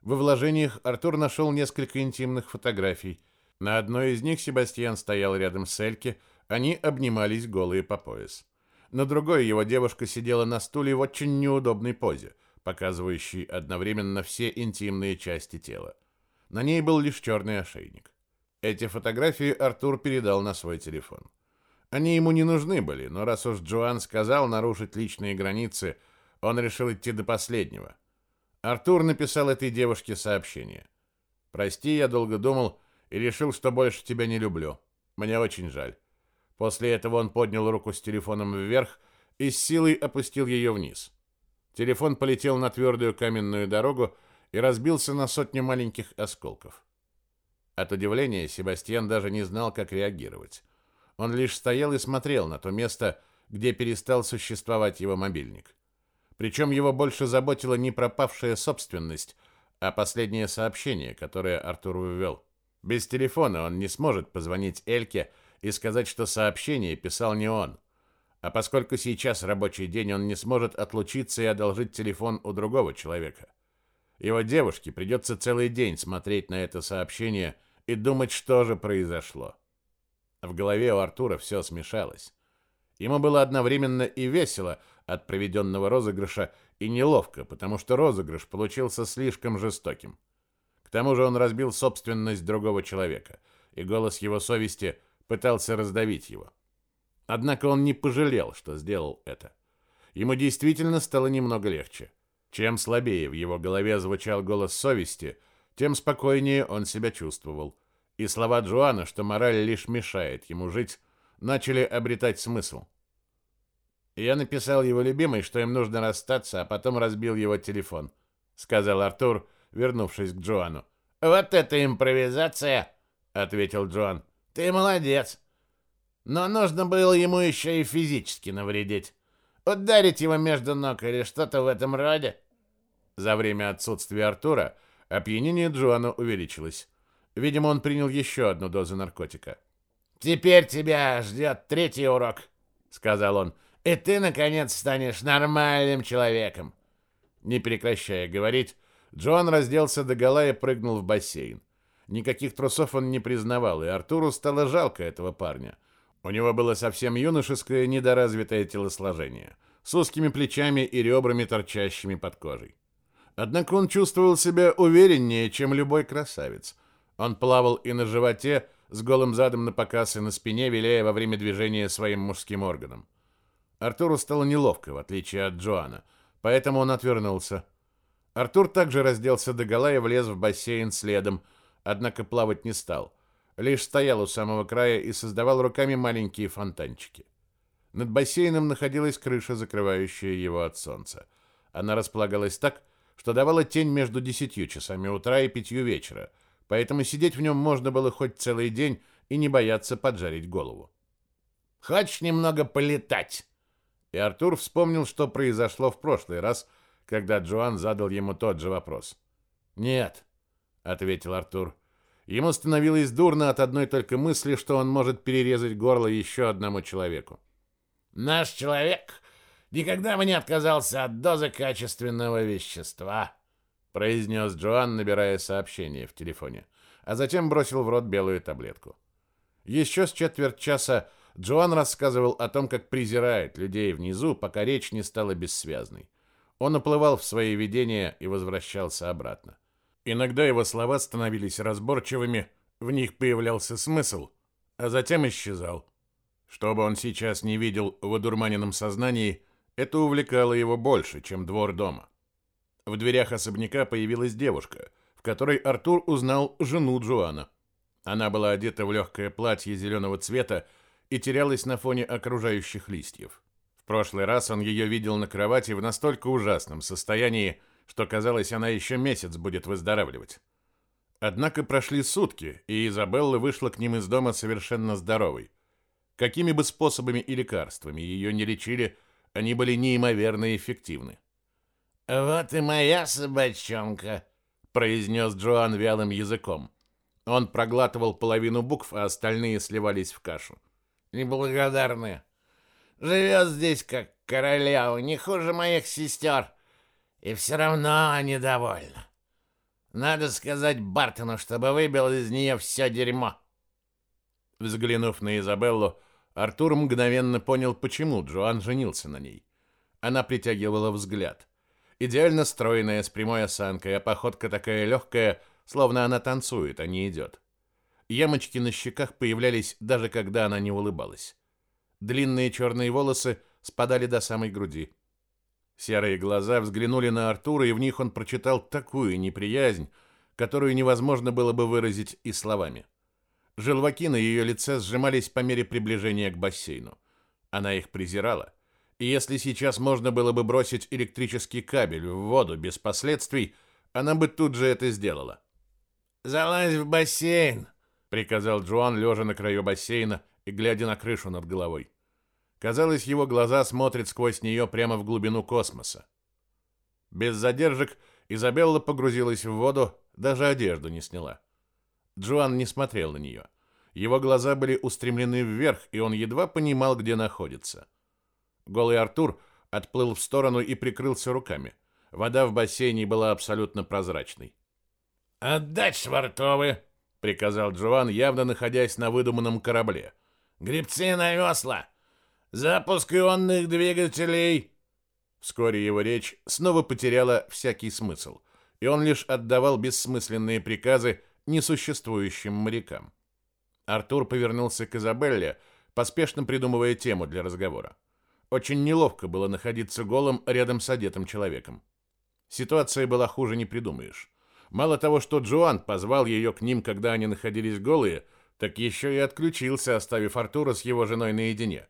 Во вложениях Артур нашел несколько интимных фотографий. На одной из них Себастьян стоял рядом с Эльке, они обнимались голые по пояс. На другой его девушка сидела на стуле в очень неудобной позе, показывающей одновременно все интимные части тела. На ней был лишь черный ошейник. Эти фотографии Артур передал на свой телефон. Они ему не нужны были, но раз уж Джоан сказал нарушить личные границы, он решил идти до последнего. Артур написал этой девушке сообщение. «Прости, я долго думал и решил, что больше тебя не люблю. Мне очень жаль». После этого он поднял руку с телефоном вверх и с силой опустил ее вниз. Телефон полетел на твердую каменную дорогу и разбился на сотню маленьких осколков. От удивления Себастьян даже не знал, как реагировать. Он лишь стоял и смотрел на то место, где перестал существовать его мобильник. Причем его больше заботила не пропавшая собственность, а последнее сообщение, которое Артур ввел. Без телефона он не сможет позвонить Эльке и сказать, что сообщение писал не он. А поскольку сейчас рабочий день, он не сможет отлучиться и одолжить телефон у другого человека. Его девушке придется целый день смотреть на это сообщение и думать, что же произошло. В голове у Артура все смешалось. Ему было одновременно и весело от проведенного розыгрыша, и неловко, потому что розыгрыш получился слишком жестоким. К тому же он разбил собственность другого человека, и голос его совести пытался раздавить его. Однако он не пожалел, что сделал это. Ему действительно стало немного легче. Чем слабее в его голове звучал голос совести, тем спокойнее он себя чувствовал. И слова Джоана, что мораль лишь мешает ему жить, начали обретать смысл. Я написал его любимой, что им нужно расстаться, а потом разбил его телефон, сказал Артур, вернувшись к Джоану. Вот это импровизация, ответил Джоан. Ты молодец. Но нужно было ему еще и физически навредить. Ударить его между ног или что-то в этом роде. За время отсутствия Артура опьянение Джоана увеличилось. Видимо, он принял еще одну дозу наркотика. «Теперь тебя ждет третий урок», — сказал он, — «и ты, наконец, станешь нормальным человеком». Не прекращая говорить, Джоан разделся догола и прыгнул в бассейн. Никаких трусов он не признавал, и Артуру стало жалко этого парня. У него было совсем юношеское недоразвитое телосложение, с узкими плечами и ребрами, торчащими под кожей. Однако он чувствовал себя увереннее, чем любой красавец. Он плавал и на животе, с голым задом на показ и на спине, виляя во время движения своим мужским органом. Артуру стало неловко, в отличие от Джоана, поэтому он отвернулся. Артур также разделся догола и влез в бассейн следом, однако плавать не стал. Лишь стоял у самого края и создавал руками маленькие фонтанчики. Над бассейном находилась крыша, закрывающая его от солнца. Она располагалась так, что давала тень между десятью часами утра и пятью вечера, поэтому сидеть в нем можно было хоть целый день и не бояться поджарить голову. «Хочешь немного полетать?» И Артур вспомнил, что произошло в прошлый раз, когда Джоан задал ему тот же вопрос. «Нет», — ответил Артур. Ему становилось дурно от одной только мысли, что он может перерезать горло еще одному человеку. «Наш человек никогда бы не отказался от дозы качественного вещества», произнес Джоан, набирая сообщение в телефоне, а затем бросил в рот белую таблетку. Еще с четверть часа Джоан рассказывал о том, как презирает людей внизу, пока речь не стала бессвязной. Он уплывал в свои видения и возвращался обратно. Иногда его слова становились разборчивыми, в них появлялся смысл, а затем исчезал. Что бы он сейчас не видел в одурманенном сознании, это увлекало его больше, чем двор дома. В дверях особняка появилась девушка, в которой Артур узнал жену Джоана. Она была одета в легкое платье зеленого цвета и терялась на фоне окружающих листьев. В прошлый раз он ее видел на кровати в настолько ужасном состоянии, что казалось, она еще месяц будет выздоравливать. Однако прошли сутки, и Изабелла вышла к ним из дома совершенно здоровой. Какими бы способами и лекарствами ее не лечили, они были неимоверно эффективны. «Вот и моя собачонка», — произнес Джоан вялым языком. Он проглатывал половину букв, а остальные сливались в кашу. «Неблагодарная. Живет здесь как королева, не хуже моих сестер. И все равно недовольна. Надо сказать Бартону, чтобы выбил из нее все дерьмо. Взглянув на Изабеллу, Артур мгновенно понял, почему Джоан женился на ней. Она притягивала взгляд. Идеально стройная, с прямой осанкой, а походка такая легкая, словно она танцует, а не идет. Ямочки на щеках появлялись, даже когда она не улыбалась. Длинные черные волосы спадали до самой груди. Серые глаза взглянули на Артура, и в них он прочитал такую неприязнь, которую невозможно было бы выразить и словами. Желваки на ее лице сжимались по мере приближения к бассейну. Она их презирала. И если сейчас можно было бы бросить электрический кабель в воду без последствий, она бы тут же это сделала. «Залазь в бассейн!» — приказал Джоан, лежа на краю бассейна и глядя на крышу над головой. Казалось, его глаза смотрят сквозь нее прямо в глубину космоса. Без задержек Изабелла погрузилась в воду, даже одежду не сняла. Джоан не смотрел на нее. Его глаза были устремлены вверх, и он едва понимал, где находится. Голый Артур отплыл в сторону и прикрылся руками. Вода в бассейне была абсолютно прозрачной. «Отдать швартовы!» — приказал Джоан, явно находясь на выдуманном корабле. «Гребцы на весла! Запуск ионных двигателей!» Вскоре его речь снова потеряла всякий смысл, и он лишь отдавал бессмысленные приказы несуществующим морякам. Артур повернулся к Изабелле, поспешно придумывая тему для разговора. Очень неловко было находиться голым рядом с одетым человеком. Ситуация была хуже не придумаешь. Мало того, что Джоан позвал ее к ним, когда они находились голые, так еще и отключился, оставив Артура с его женой наедине.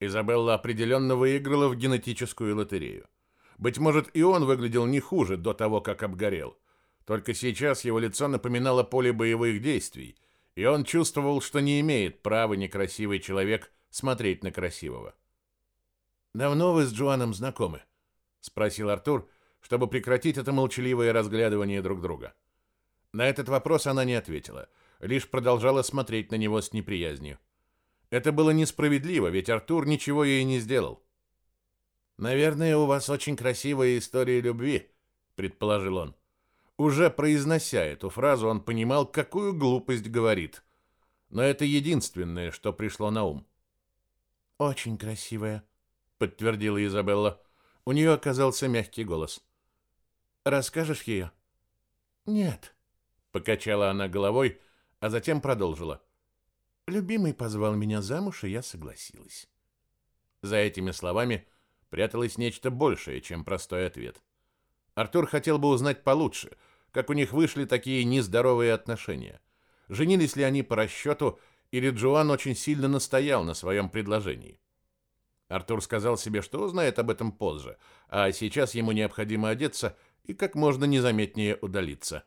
Изабелла определенно выиграла в генетическую лотерею. Быть может, и он выглядел не хуже до того, как обгорел. Только сейчас его лицо напоминало поле боевых действий, и он чувствовал, что не имеет права некрасивый человек смотреть на красивого. «Давно вы с Джоаном знакомы?» — спросил Артур, чтобы прекратить это молчаливое разглядывание друг друга. На этот вопрос она не ответила, лишь продолжала смотреть на него с неприязнью. Это было несправедливо, ведь Артур ничего ей не сделал. «Наверное, у вас очень красивая история любви», — предположил он. Уже произнося эту фразу, он понимал, какую глупость говорит. Но это единственное, что пришло на ум. «Очень красивая», — подтвердила Изабелла. У нее оказался мягкий голос. «Расскажешь ее?» «Нет», — покачала она головой, а затем продолжила. Любимый позвал меня замуж, и я согласилась. За этими словами пряталось нечто большее, чем простой ответ. Артур хотел бы узнать получше, как у них вышли такие нездоровые отношения. Женились ли они по расчету, или Джоан очень сильно настоял на своем предложении. Артур сказал себе, что узнает об этом позже, а сейчас ему необходимо одеться и как можно незаметнее удалиться.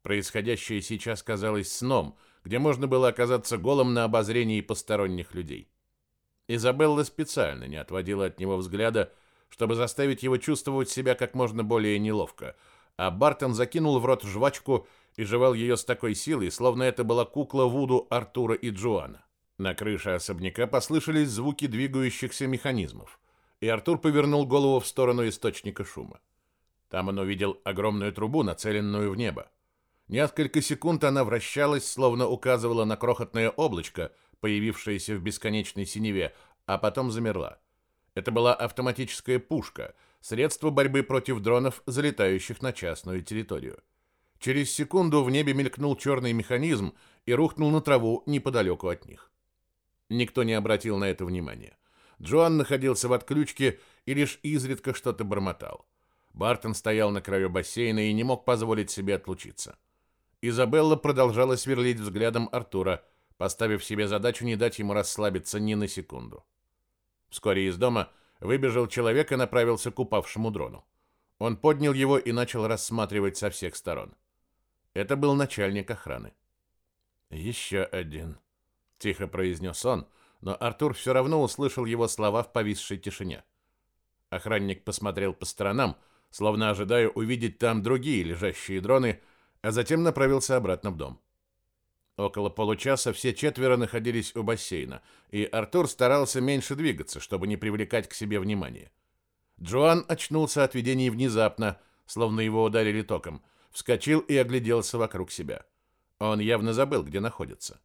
Происходящее сейчас казалось сном, где можно было оказаться голым на обозрении посторонних людей. Изабелла специально не отводила от него взгляда, чтобы заставить его чувствовать себя как можно более неловко, а Бартон закинул в рот жвачку и жевал ее с такой силой, словно это была кукла Вуду Артура и Джоана. На крыше особняка послышались звуки двигающихся механизмов, и Артур повернул голову в сторону источника шума. Там он увидел огромную трубу, нацеленную в небо. Несколько секунд она вращалась, словно указывала на крохотное облачко, появившееся в бесконечной синеве, а потом замерла. Это была автоматическая пушка, средство борьбы против дронов, залетающих на частную территорию. Через секунду в небе мелькнул черный механизм и рухнул на траву неподалеку от них. Никто не обратил на это внимания. Джоан находился в отключке и лишь изредка что-то бормотал. Бартон стоял на краю бассейна и не мог позволить себе отлучиться. Изабелла продолжала сверлить взглядом Артура, поставив себе задачу не дать ему расслабиться ни на секунду. Вскоре из дома выбежал человек и направился к упавшему дрону. Он поднял его и начал рассматривать со всех сторон. Это был начальник охраны. «Еще один», — тихо произнес он, но Артур все равно услышал его слова в повисшей тишине. Охранник посмотрел по сторонам, словно ожидая увидеть там другие лежащие дроны, а затем направился обратно в дом. Около получаса все четверо находились у бассейна, и Артур старался меньше двигаться, чтобы не привлекать к себе внимания. Джоан очнулся от видений внезапно, словно его ударили током, вскочил и огляделся вокруг себя. Он явно забыл, где находится.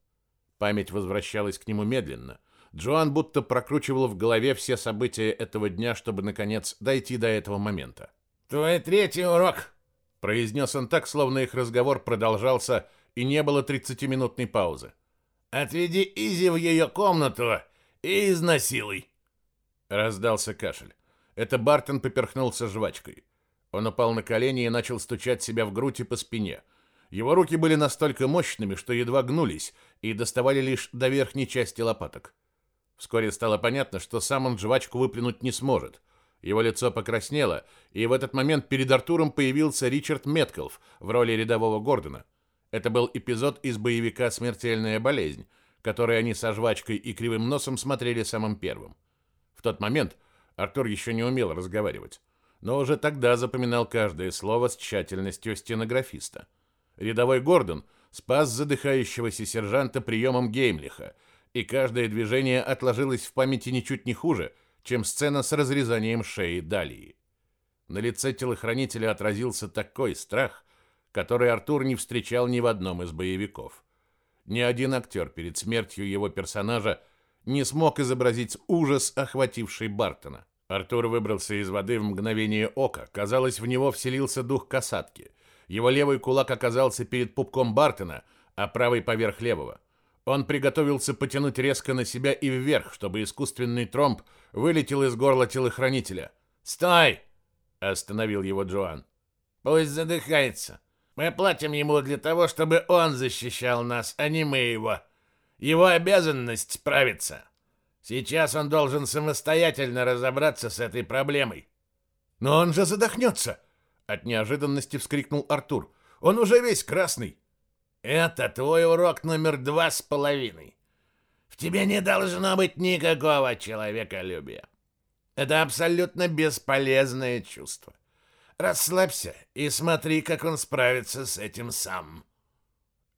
Память возвращалась к нему медленно. Джоан будто прокручивал в голове все события этого дня, чтобы, наконец, дойти до этого момента. «Твой третий урок!» Произнес он так, словно их разговор продолжался и не было тридцатиминутной паузы. Отведи Изи в ее комнату и изнасилуй. Раздался кашель. Это Бартон поперхнулся жвачкой. Он упал на колени и начал стучать себя в грудь и по спине. Его руки были настолько мощными, что едва гнулись и доставали лишь до верхней части лопаток. Вскоре стало понятно, что сам он жвачку выплюнуть не сможет. Его лицо покраснело, и в этот момент перед Артуром появился Ричард Меткалф в роли рядового Гордона. Это был эпизод из боевика «Смертельная болезнь», который они со жвачкой и кривым носом смотрели самым первым. В тот момент Артур еще не умел разговаривать. но уже тогда запоминал каждое слово с тщательностью стенографиста. Рядовой Гордон спас задыхающегося сержанта приемом Геймлиха, и каждое движение отложилось в памяти ничуть не хуже, чем сцена с разрезанием шеи Далии. На лице телохранителя отразился такой страх, который Артур не встречал ни в одном из боевиков. Ни один актер перед смертью его персонажа не смог изобразить ужас, охвативший Бартона. Артур выбрался из воды в мгновение ока. Казалось, в него вселился дух касатки. Его левый кулак оказался перед пупком Бартона, а правый поверх левого. Он приготовился потянуть резко на себя и вверх, чтобы искусственный тромб вылетел из горла телохранителя. «Стой!» — остановил его Джоан. «Пусть задыхается. Мы платим ему для того, чтобы он защищал нас, а не мы его. Его обязанность справиться. Сейчас он должен самостоятельно разобраться с этой проблемой». «Но он же задохнется!» — от неожиданности вскрикнул Артур. «Он уже весь красный!» Это твой урок номер два с половиной. В тебе не должно быть никакого человеколюбия. Это абсолютно бесполезное чувство. Расслабься и смотри, как он справится с этим сам.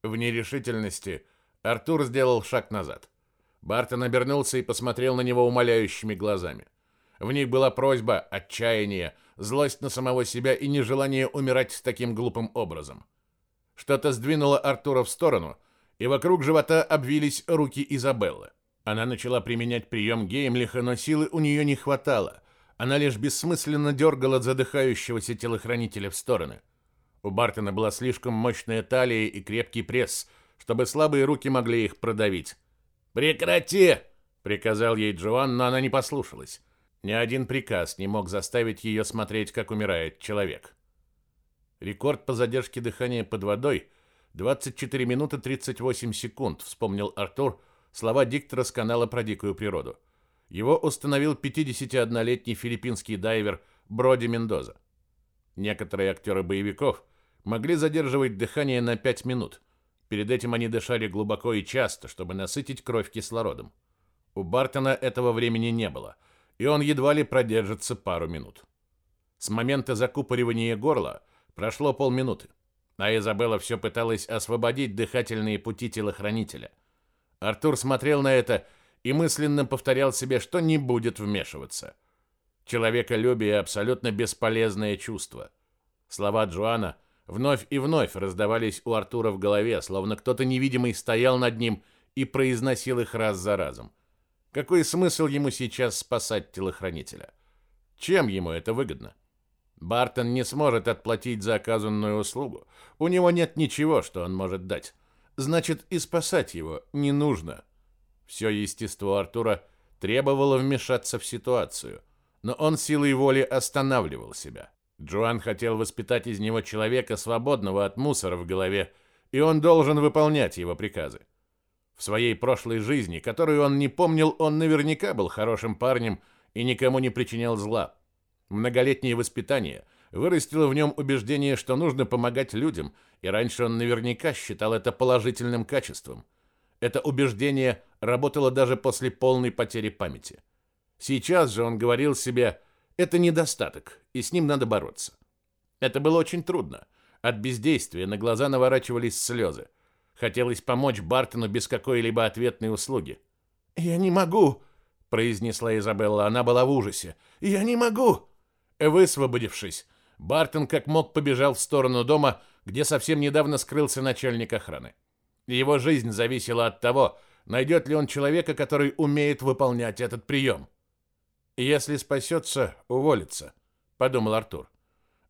В нерешительности Артур сделал шаг назад. Бартон обернулся и посмотрел на него умоляющими глазами. В них была просьба, отчаяние, злость на самого себя и нежелание умирать таким глупым образом. Что-то сдвинуло Артура в сторону, и вокруг живота обвились руки Изабеллы. Она начала применять прием Геймлиха, но силы у нее не хватало. Она лишь бессмысленно дергала задыхающегося телохранителя в стороны. У Бартона была слишком мощная талия и крепкий пресс, чтобы слабые руки могли их продавить. «Прекрати!» — приказал ей Джоан, но она не послушалась. Ни один приказ не мог заставить ее смотреть, как умирает человек. Рекорд по задержке дыхания под водой 24 минуты 38 секунд, вспомнил Артур слова диктора с канала про дикую природу. Его установил 51-летний филиппинский дайвер Броди Мендоза. Некоторые актеры боевиков могли задерживать дыхание на 5 минут. Перед этим они дышали глубоко и часто, чтобы насытить кровь кислородом. У Бартона этого времени не было, и он едва ли продержится пару минут. С момента закупоривания горла Прошло полминуты, а Изабелла все пыталась освободить дыхательные пути телохранителя. Артур смотрел на это и мысленно повторял себе, что не будет вмешиваться. Человеколюбие — абсолютно бесполезное чувство. Слова Джоана вновь и вновь раздавались у Артура в голове, словно кто-то невидимый стоял над ним и произносил их раз за разом. Какой смысл ему сейчас спасать телохранителя? Чем ему это выгодно? Бартон не сможет отплатить за оказанную услугу. У него нет ничего, что он может дать. Значит, и спасать его не нужно. Все естество Артура требовало вмешаться в ситуацию, но он силой воли останавливал себя. Джоан хотел воспитать из него человека, свободного от мусора в голове, и он должен выполнять его приказы. В своей прошлой жизни, которую он не помнил, он наверняка был хорошим парнем и никому не причинял зла. Многолетнее воспитание вырастило в нем убеждение, что нужно помогать людям, и раньше он наверняка считал это положительным качеством. Это убеждение работало даже после полной потери памяти. Сейчас же он говорил себе, это недостаток, и с ним надо бороться. Это было очень трудно. От бездействия на глаза наворачивались слезы. Хотелось помочь Бартону без какой-либо ответной услуги. «Я не могу», — произнесла Изабелла. Она была в ужасе. «Я не могу!» Высвободившись, Бартон как мог побежал в сторону дома, где совсем недавно скрылся начальник охраны. Его жизнь зависела от того, найдет ли он человека, который умеет выполнять этот прием. «Если спасется, уволится», — подумал Артур.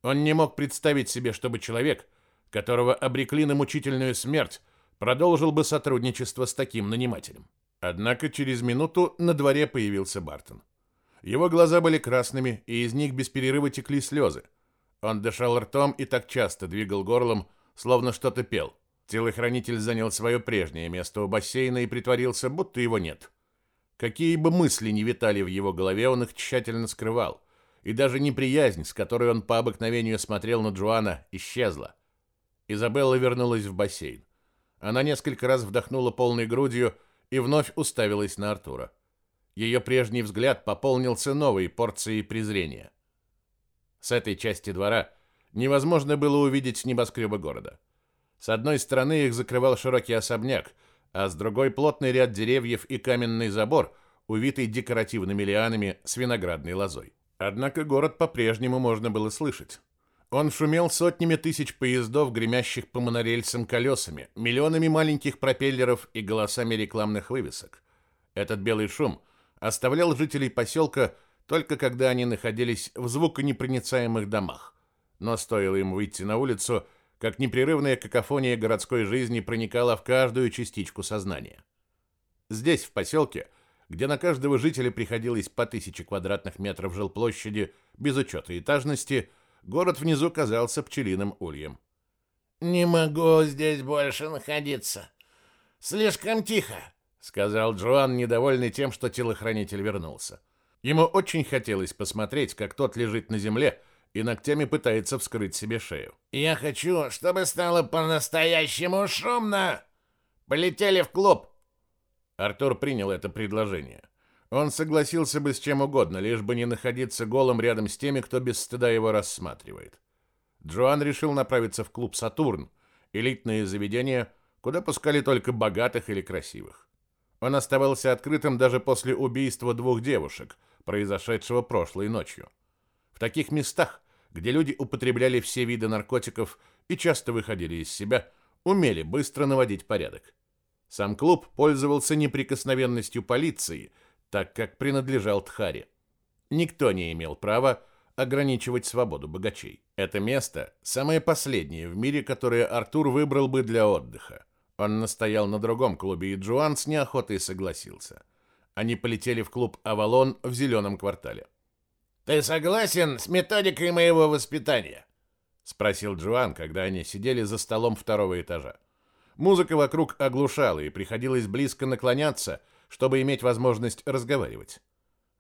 Он не мог представить себе, чтобы человек, которого обрекли на мучительную смерть, продолжил бы сотрудничество с таким нанимателем. Однако через минуту на дворе появился Бартон. Его глаза были красными, и из них без перерыва текли слезы. Он дышал ртом и так часто двигал горлом, словно что-то пел. Телохранитель занял свое прежнее место у бассейна и притворился, будто его нет. Какие бы мысли ни витали в его голове, он их тщательно скрывал. И даже неприязнь, с которой он по обыкновению смотрел на Джоана, исчезла. Изабелла вернулась в бассейн. Она несколько раз вдохнула полной грудью и вновь уставилась на Артура. Ее прежний взгляд пополнился новой порцией презрения. С этой части двора невозможно было увидеть небоскребы города. С одной стороны их закрывал широкий особняк, а с другой плотный ряд деревьев и каменный забор, увитый декоративными лианами с виноградной лозой. Однако город по-прежнему можно было слышать. Он шумел сотнями тысяч поездов, гремящих по монорельсам колесами, миллионами маленьких пропеллеров и голосами рекламных вывесок. Этот белый шум оставлял жителей поселка только когда они находились в звуконепроницаемых домах. Но стоило им выйти на улицу, как непрерывная какофония городской жизни проникала в каждую частичку сознания. Здесь, в поселке, где на каждого жителя приходилось по тысяче квадратных метров жилплощади без учета этажности, город внизу казался пчелиным ульем. «Не могу здесь больше находиться. Слишком тихо», — сказал Джоан, недовольный тем, что телохранитель вернулся. Ему очень хотелось посмотреть, как тот лежит на земле и ногтями пытается вскрыть себе шею. «Я хочу, чтобы стало по-настоящему шумно. Полетели в клуб». Артур принял это предложение. Он согласился бы с чем угодно, лишь бы не находиться голым рядом с теми, кто без стыда его рассматривает. Джоан решил направиться в клуб «Сатурн», элитное заведение, куда пускали только богатых или красивых. Он оставался открытым даже после убийства двух девушек, произошедшего прошлой ночью. В таких местах, где люди употребляли все виды наркотиков и часто выходили из себя, умели быстро наводить порядок. Сам клуб пользовался неприкосновенностью полиции, так как принадлежал Тхаре. Никто не имел права ограничивать свободу богачей. Это место самое последнее в мире, которое Артур выбрал бы для отдыха. Он настоял на другом клубе, и Джоан с неохотой согласился. Они полетели в клуб «Авалон» в зеленом квартале. «Ты согласен с методикой моего воспитания?» — спросил Джоан, когда они сидели за столом второго этажа. Музыка вокруг оглушала, и приходилось близко наклоняться, чтобы иметь возможность разговаривать.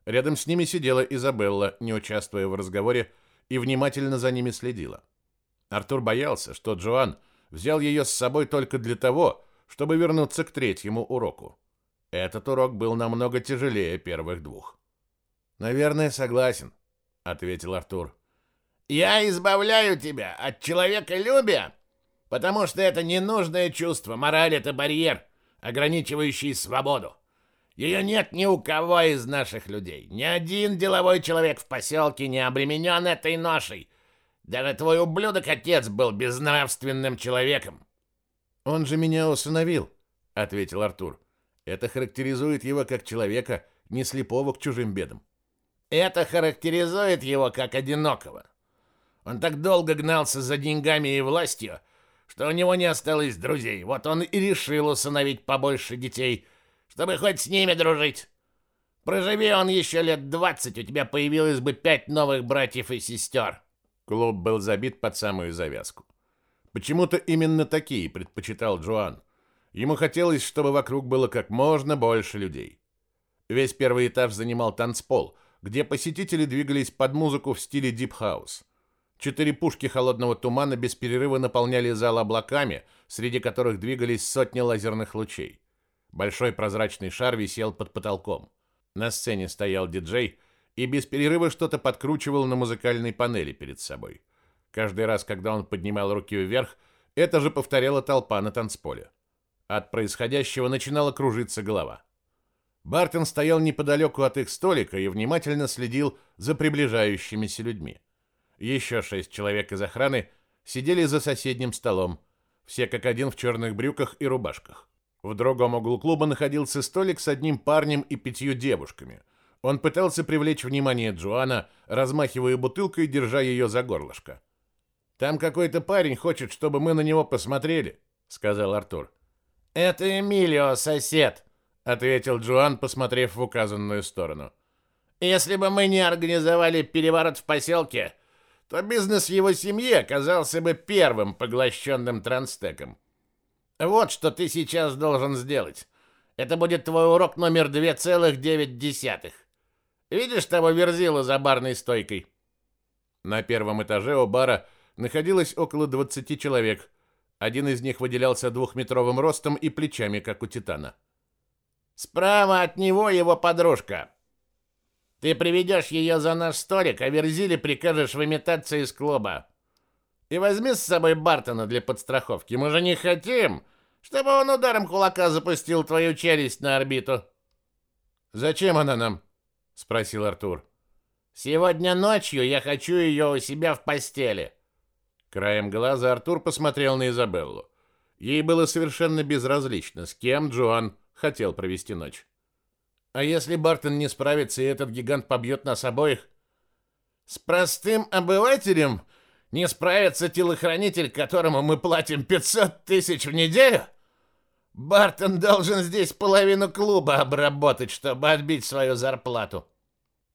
Рядом с ними сидела Изабелла, не участвуя в разговоре, и внимательно за ними следила. Артур боялся, что Джоан взял ее с собой только для того, чтобы вернуться к третьему уроку. Этот урок был намного тяжелее первых двух. «Наверное, согласен», — ответил Артур. «Я избавляю тебя от человеколюбия потому что это ненужное чувство, мораль — это барьер, ограничивающий свободу. Ее нет ни у кого из наших людей. Ни один деловой человек в поселке не обременен этой ношей. Даже твой ублюдок-отец был безнравственным человеком. «Он же меня усыновил», — ответил Артур. «Это характеризует его как человека, не слепого к чужим бедам». «Это характеризует его как одинокого. Он так долго гнался за деньгами и властью, что у него не осталось друзей. Вот он и решил усыновить побольше детей, чтобы хоть с ними дружить. Проживи он еще лет двадцать, у тебя появилось бы пять новых братьев и сестер. Клуб был забит под самую завязку. Почему-то именно такие предпочитал Джоан. Ему хотелось, чтобы вокруг было как можно больше людей. Весь первый этаж занимал танцпол, где посетители двигались под музыку в стиле deep house. Четыре пушки холодного тумана без перерыва наполняли зал облаками, среди которых двигались сотни лазерных лучей. Большой прозрачный шар висел под потолком. На сцене стоял диджей и без перерыва что-то подкручивал на музыкальной панели перед собой. Каждый раз, когда он поднимал руки вверх, это же повторяла толпа на танцполе. От происходящего начинала кружиться голова. Бартон стоял неподалеку от их столика и внимательно следил за приближающимися людьми. Еще шесть человек из охраны сидели за соседним столом, все как один в черных брюках и рубашках. В другом углу клуба находился столик с одним парнем и пятью девушками. Он пытался привлечь внимание Джоана, размахивая бутылкой, держа ее за горлышко. «Там какой-то парень хочет, чтобы мы на него посмотрели», — сказал Артур. «Это Эмилио, сосед», — ответил Джоан, посмотрев в указанную сторону. «Если бы мы не организовали переворот в поселке, то бизнес его семьи оказался бы первым поглощенным транстеком. Вот что ты сейчас должен сделать. Это будет твой урок номер 2,9. Видишь того верзила за барной стойкой? На первом этаже у бара находилось около 20 человек. Один из них выделялся двухметровым ростом и плечами, как у титана. Справа от него его подружка. Ты приведешь ее за наш столик, а Верзиле прикажешь выметаться из клуба. И возьми с собой Бартона для подстраховки. Мы же не хотим, чтобы он ударом кулака запустил твою челюсть на орбиту. Зачем она нам? Спросил Артур. Сегодня ночью я хочу ее у себя в постели. Краем глаза Артур посмотрел на Изабеллу. Ей было совершенно безразлично, с кем Джоан хотел провести ночь. А если Бартон не справится и этот гигант побьет нас обоих? С простым обывателем не справится телохранитель, которому мы платим 500 тысяч в неделю? Бартон должен здесь половину клуба обработать, чтобы отбить свою зарплату.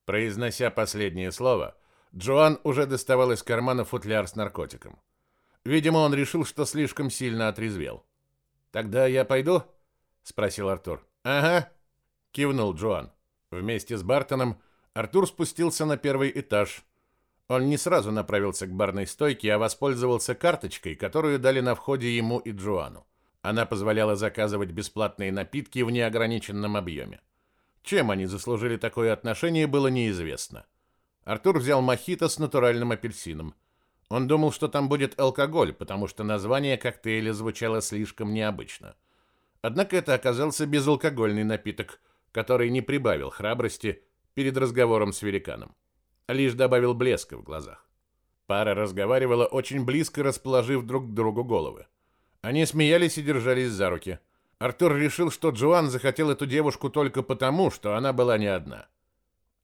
Произнося последнее слово, Джоан уже доставал из кармана футляр с наркотиком. Видимо, он решил, что слишком сильно отрезвел. «Тогда я пойду?» — спросил Артур. «Ага», — кивнул Джоан. Вместе с Бартоном Артур спустился на первый этаж. Он не сразу направился к барной стойке, а воспользовался карточкой, которую дали на входе ему и Джоану. Она позволяла заказывать бесплатные напитки в неограниченном объеме. Чем они заслужили такое отношение, было неизвестно. Артур взял мохито с натуральным апельсином. Он думал, что там будет алкоголь, потому что название коктейля звучало слишком необычно. Однако это оказался безалкогольный напиток, который не прибавил храбрости перед разговором с великаном, а лишь добавил блеска в глазах. Пара разговаривала очень близко, расположив друг к другу головы. Они смеялись и держались за руки. Артур решил, что Джоан захотел эту девушку только потому, что она была не одна.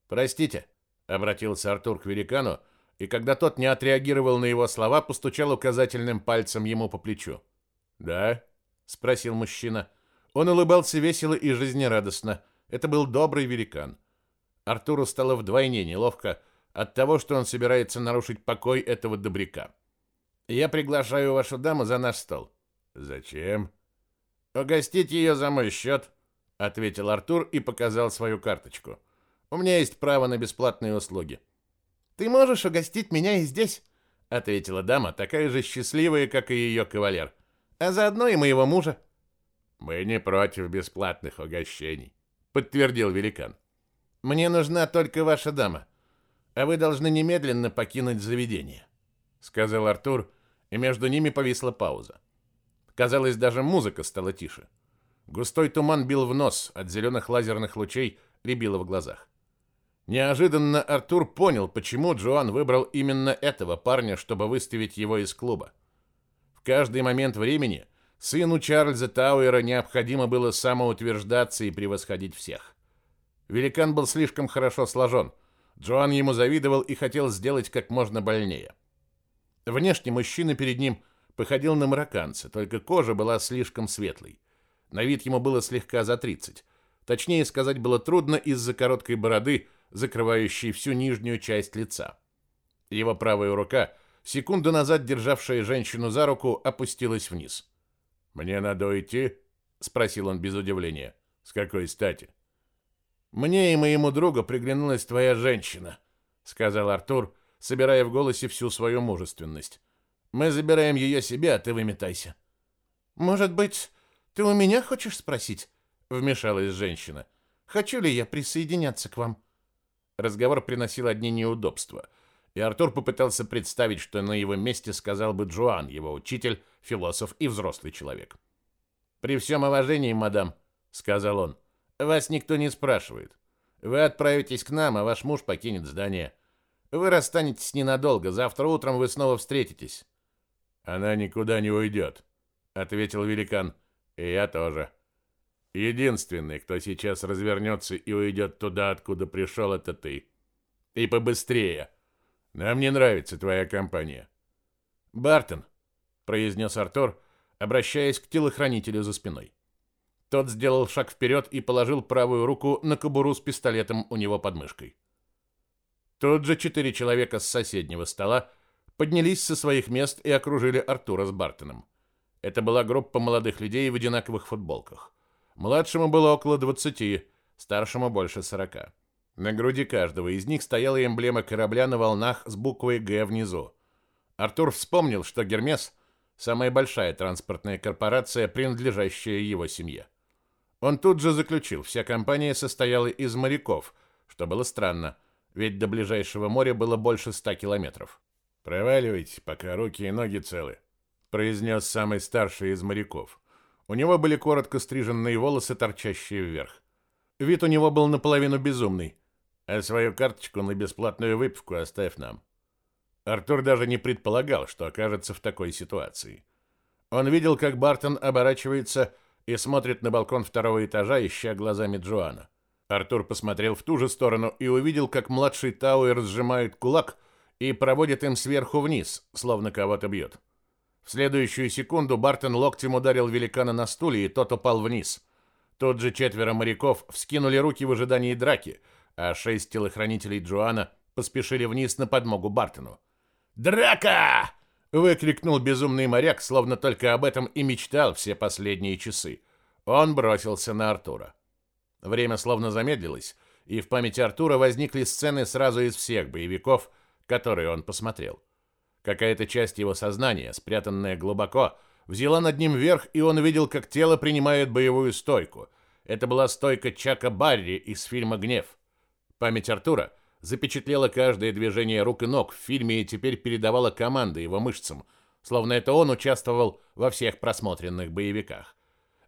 «Простите», — обратился Артур к великану, и когда тот не отреагировал на его слова, постучал указательным пальцем ему по плечу. «Да?» — спросил мужчина. Он улыбался весело и жизнерадостно. Это был добрый великан. Артуру стало вдвойне неловко от того, что он собирается нарушить покой этого добряка. «Я приглашаю вашу даму за наш стол». «Зачем?» «Угостить ее за мой счет», — ответил Артур и показал свою карточку. «У меня есть право на бесплатные услуги». «Ты можешь угостить меня и здесь», — ответила дама, такая же счастливая, как и ее кавалер. «А заодно и моего мужа». «Мы не против бесплатных угощений», — подтвердил великан. «Мне нужна только ваша дама, а вы должны немедленно покинуть заведение», — сказал Артур, и между ними повисла пауза. Казалось, даже музыка стала тише. Густой туман бил в нос, от зеленых лазерных лучей рябило в глазах. Неожиданно Артур понял, почему Джоан выбрал именно этого парня, чтобы выставить его из клуба. В каждый момент времени сыну Чарльза Тауэра необходимо было самоутверждаться и превосходить всех. Великан был слишком хорошо сложен. Джоан ему завидовал и хотел сделать как можно больнее. Внешне мужчина перед ним – походил на марокканца, только кожа была слишком светлой. На вид ему было слегка за 30. Точнее сказать было трудно из-за короткой бороды, закрывающей всю нижнюю часть лица. Его правая рука, секунду назад державшая женщину за руку, опустилась вниз. «Мне надо идти?» — спросил он без удивления. «С какой стати?» «Мне и моему другу приглянулась твоя женщина», — сказал Артур, собирая в голосе всю свою мужественность. Мы забираем ее себе, а ты выметайся. Может быть, ты у меня хочешь спросить? Вмешалась женщина. Хочу ли я присоединяться к вам? Разговор приносил одни неудобства, и Артур попытался представить, что на его месте сказал бы Джоан, его учитель, философ и взрослый человек. «При всем уважении, мадам», — сказал он, — «вас никто не спрашивает. Вы отправитесь к нам, а ваш муж покинет здание. Вы расстанетесь ненадолго, завтра утром вы снова встретитесь. Она никуда не уйдет, ответил великан. И я тоже. Единственный, кто сейчас развернется и уйдет туда, откуда пришел, это ты. И побыстрее. Нам не нравится твоя компания. Бартон, произнес Артур, обращаясь к телохранителю за спиной. Тот сделал шаг вперед и положил правую руку на кобуру с пистолетом у него под мышкой. Тут же четыре человека с соседнего стола поднялись со своих мест и окружили Артура с Бартоном. Это была группа молодых людей в одинаковых футболках. Младшему было около 20, старшему больше 40. На груди каждого из них стояла эмблема корабля на волнах с буквой «Г» внизу. Артур вспомнил, что «Гермес» — самая большая транспортная корпорация, принадлежащая его семье. Он тут же заключил, вся компания состояла из моряков, что было странно, ведь до ближайшего моря было больше ста километров. «Проваливайте, пока руки и ноги целы», — произнес самый старший из моряков. У него были коротко стриженные волосы, торчащие вверх. Вид у него был наполовину безумный. А свою карточку на бесплатную выпивку оставь нам. Артур даже не предполагал, что окажется в такой ситуации. Он видел, как Бартон оборачивается и смотрит на балкон второго этажа, ища глазами Джоана. Артур посмотрел в ту же сторону и увидел, как младший Тауэр сжимает кулак и проводит им сверху вниз, словно кого-то бьет. В следующую секунду Бартон локтем ударил великана на стуле, и тот упал вниз. Тут же четверо моряков вскинули руки в ожидании драки, а шесть телохранителей Джоана поспешили вниз на подмогу Бартону. «Драка!» — выкрикнул безумный моряк, словно только об этом и мечтал все последние часы. Он бросился на Артура. Время словно замедлилось, и в памяти Артура возникли сцены сразу из всех боевиков — которые он посмотрел. Какая-то часть его сознания, спрятанная глубоко, взяла над ним верх, и он увидел, как тело принимает боевую стойку. Это была стойка Чака Барри из фильма «Гнев». Память Артура запечатлела каждое движение рук и ног в фильме и теперь передавала команды его мышцам, словно это он участвовал во всех просмотренных боевиках.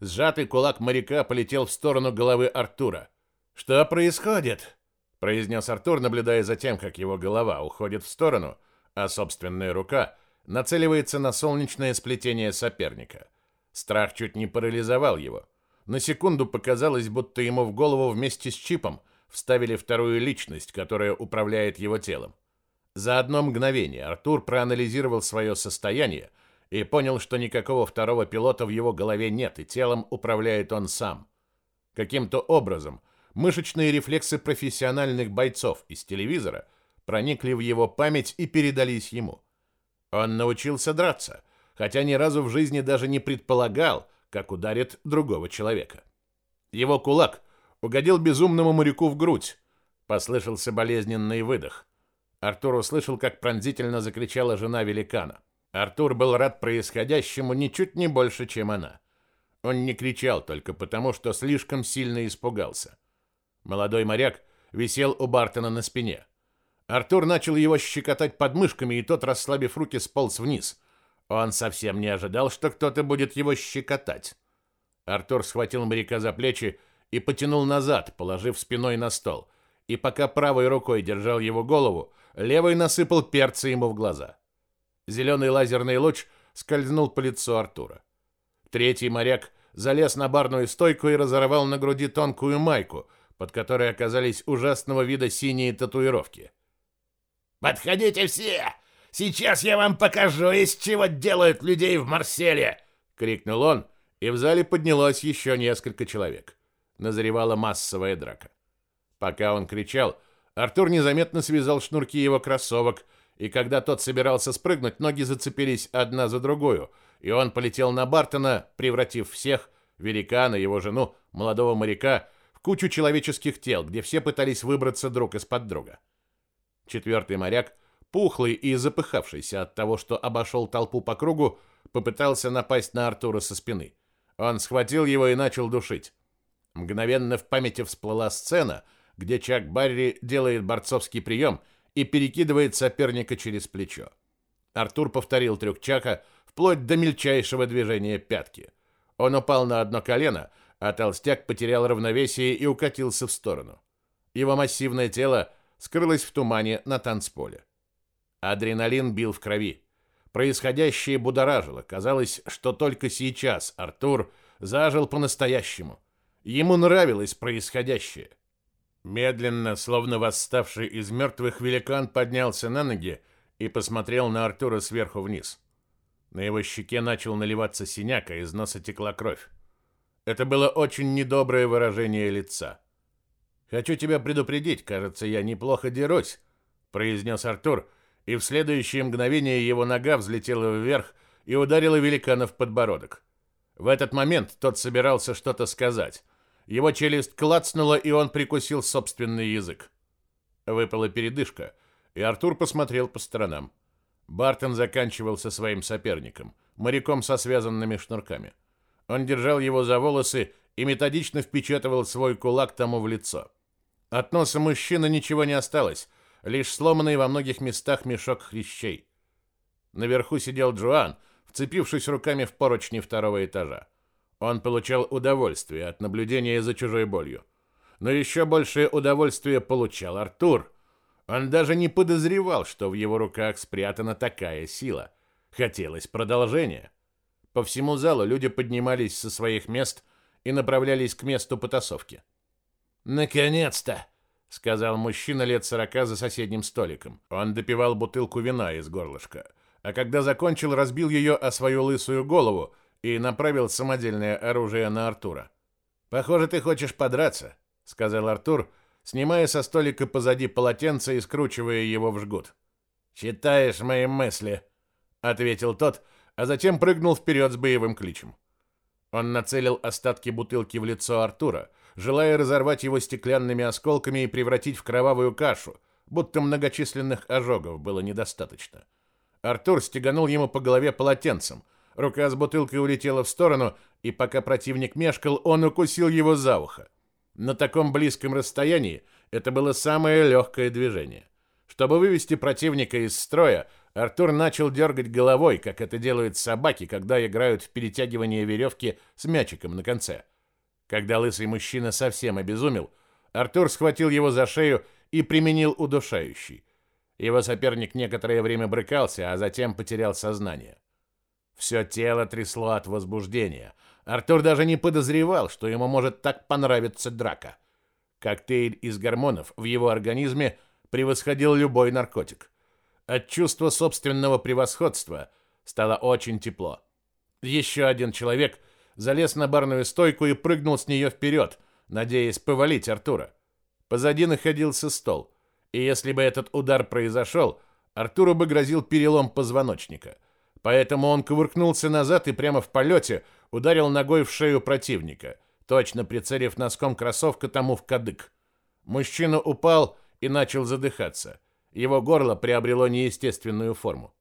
Сжатый кулак моряка полетел в сторону головы Артура. «Что происходит?» Произнес Артур, наблюдая за тем, как его голова уходит в сторону, а собственная рука нацеливается на солнечное сплетение соперника. Страх чуть не парализовал его. На секунду показалось, будто ему в голову вместе с чипом вставили вторую личность, которая управляет его телом. За одно мгновение Артур проанализировал свое состояние и понял, что никакого второго пилота в его голове нет, и телом управляет он сам. Каким-то образом Мышечные рефлексы профессиональных бойцов из телевизора проникли в его память и передались ему. Он научился драться, хотя ни разу в жизни даже не предполагал, как ударит другого человека. Его кулак угодил безумному моряку в грудь. Послышался болезненный выдох. Артур услышал, как пронзительно закричала жена великана. Артур был рад происходящему ничуть не больше, чем она. Он не кричал только потому, что слишком сильно испугался. Молодой моряк висел у Бартона на спине. Артур начал его щекотать подмышками, и тот, расслабив руки, сполз вниз. Он совсем не ожидал, что кто-то будет его щекотать. Артур схватил моряка за плечи и потянул назад, положив спиной на стол. И пока правой рукой держал его голову, левой насыпал перца ему в глаза. Зеленый лазерный луч скользнул по лицу Артура. Третий моряк залез на барную стойку и разорвал на груди тонкую майку — под которой оказались ужасного вида синие татуировки. «Подходите все! Сейчас я вам покажу, из чего делают людей в Марселе!» — крикнул он, и в зале поднялось еще несколько человек. Назревала массовая драка. Пока он кричал, Артур незаметно связал шнурки его кроссовок, и когда тот собирался спрыгнуть, ноги зацепились одна за другую, и он полетел на Бартона, превратив всех, великана, его жену, молодого моряка, кучу человеческих тел, где все пытались выбраться друг из-под друга. Четвертый моряк, пухлый и запыхавшийся от того, что обошел толпу по кругу, попытался напасть на Артура со спины. Он схватил его и начал душить. Мгновенно в памяти всплыла сцена, где Чак Барри делает борцовский прием и перекидывает соперника через плечо. Артур повторил трюк Чака вплоть до мельчайшего движения пятки. Он упал на одно колено, а толстяк потерял равновесие и укатился в сторону. Его массивное тело скрылось в тумане на танцполе. Адреналин бил в крови. Происходящее будоражило. Казалось, что только сейчас Артур зажил по-настоящему. Ему нравилось происходящее. Медленно, словно восставший из мертвых великан, поднялся на ноги и посмотрел на Артура сверху вниз. На его щеке начал наливаться синяк, а из носа текла кровь. Это было очень недоброе выражение лица. «Хочу тебя предупредить, кажется, я неплохо дерусь», — произнес Артур, и в следующее мгновение его нога взлетела вверх и ударила великана в подбородок. В этот момент тот собирался что-то сказать. Его челюсть клацнула, и он прикусил собственный язык. Выпала передышка, и Артур посмотрел по сторонам. Бартон заканчивал со своим соперником, моряком со связанными шнурками. Он держал его за волосы и методично впечатывал свой кулак тому в лицо. От носа мужчины ничего не осталось, лишь сломанный во многих местах мешок хрящей. Наверху сидел Джоан, вцепившись руками в поручни второго этажа. Он получал удовольствие от наблюдения за чужой болью. Но еще большее удовольствие получал Артур. Он даже не подозревал, что в его руках спрятана такая сила. Хотелось продолжения. По всему залу люди поднимались со своих мест и направлялись к месту потасовки. «Наконец-то!» — сказал мужчина лет сорока за соседним столиком. Он допивал бутылку вина из горлышка, а когда закончил, разбил ее о свою лысую голову и направил самодельное оружие на Артура. «Похоже, ты хочешь подраться», — сказал Артур, снимая со столика позади полотенце и скручивая его в жгут. «Читаешь мои мысли», — ответил тот, а затем прыгнул вперед с боевым кличем. Он нацелил остатки бутылки в лицо Артура, желая разорвать его стеклянными осколками и превратить в кровавую кашу, будто многочисленных ожогов было недостаточно. Артур стеганул ему по голове полотенцем. Рука с бутылкой улетела в сторону, и пока противник мешкал, он укусил его за ухо. На таком близком расстоянии это было самое легкое движение. Чтобы вывести противника из строя, Артур начал дергать головой, как это делают собаки, когда играют в перетягивание веревки с мячиком на конце. Когда лысый мужчина совсем обезумел, Артур схватил его за шею и применил удушающий. Его соперник некоторое время брыкался, а затем потерял сознание. Все тело трясло от возбуждения. Артур даже не подозревал, что ему может так понравиться драка. Коктейль из гормонов в его организме превосходил любой наркотик. От чувства собственного превосходства стало очень тепло. Еще один человек залез на барную стойку и прыгнул с нее вперед, надеясь повалить Артура. Позади находился стол — и если бы этот удар произошел, Артуру бы грозил перелом позвоночника. Поэтому он кувыркнулся назад и прямо в полете ударил ногой в шею противника, точно прицелив носком кроссовка тому в кадык. Мужчина упал и начал задыхаться. Его горло приобрело неестественную форму.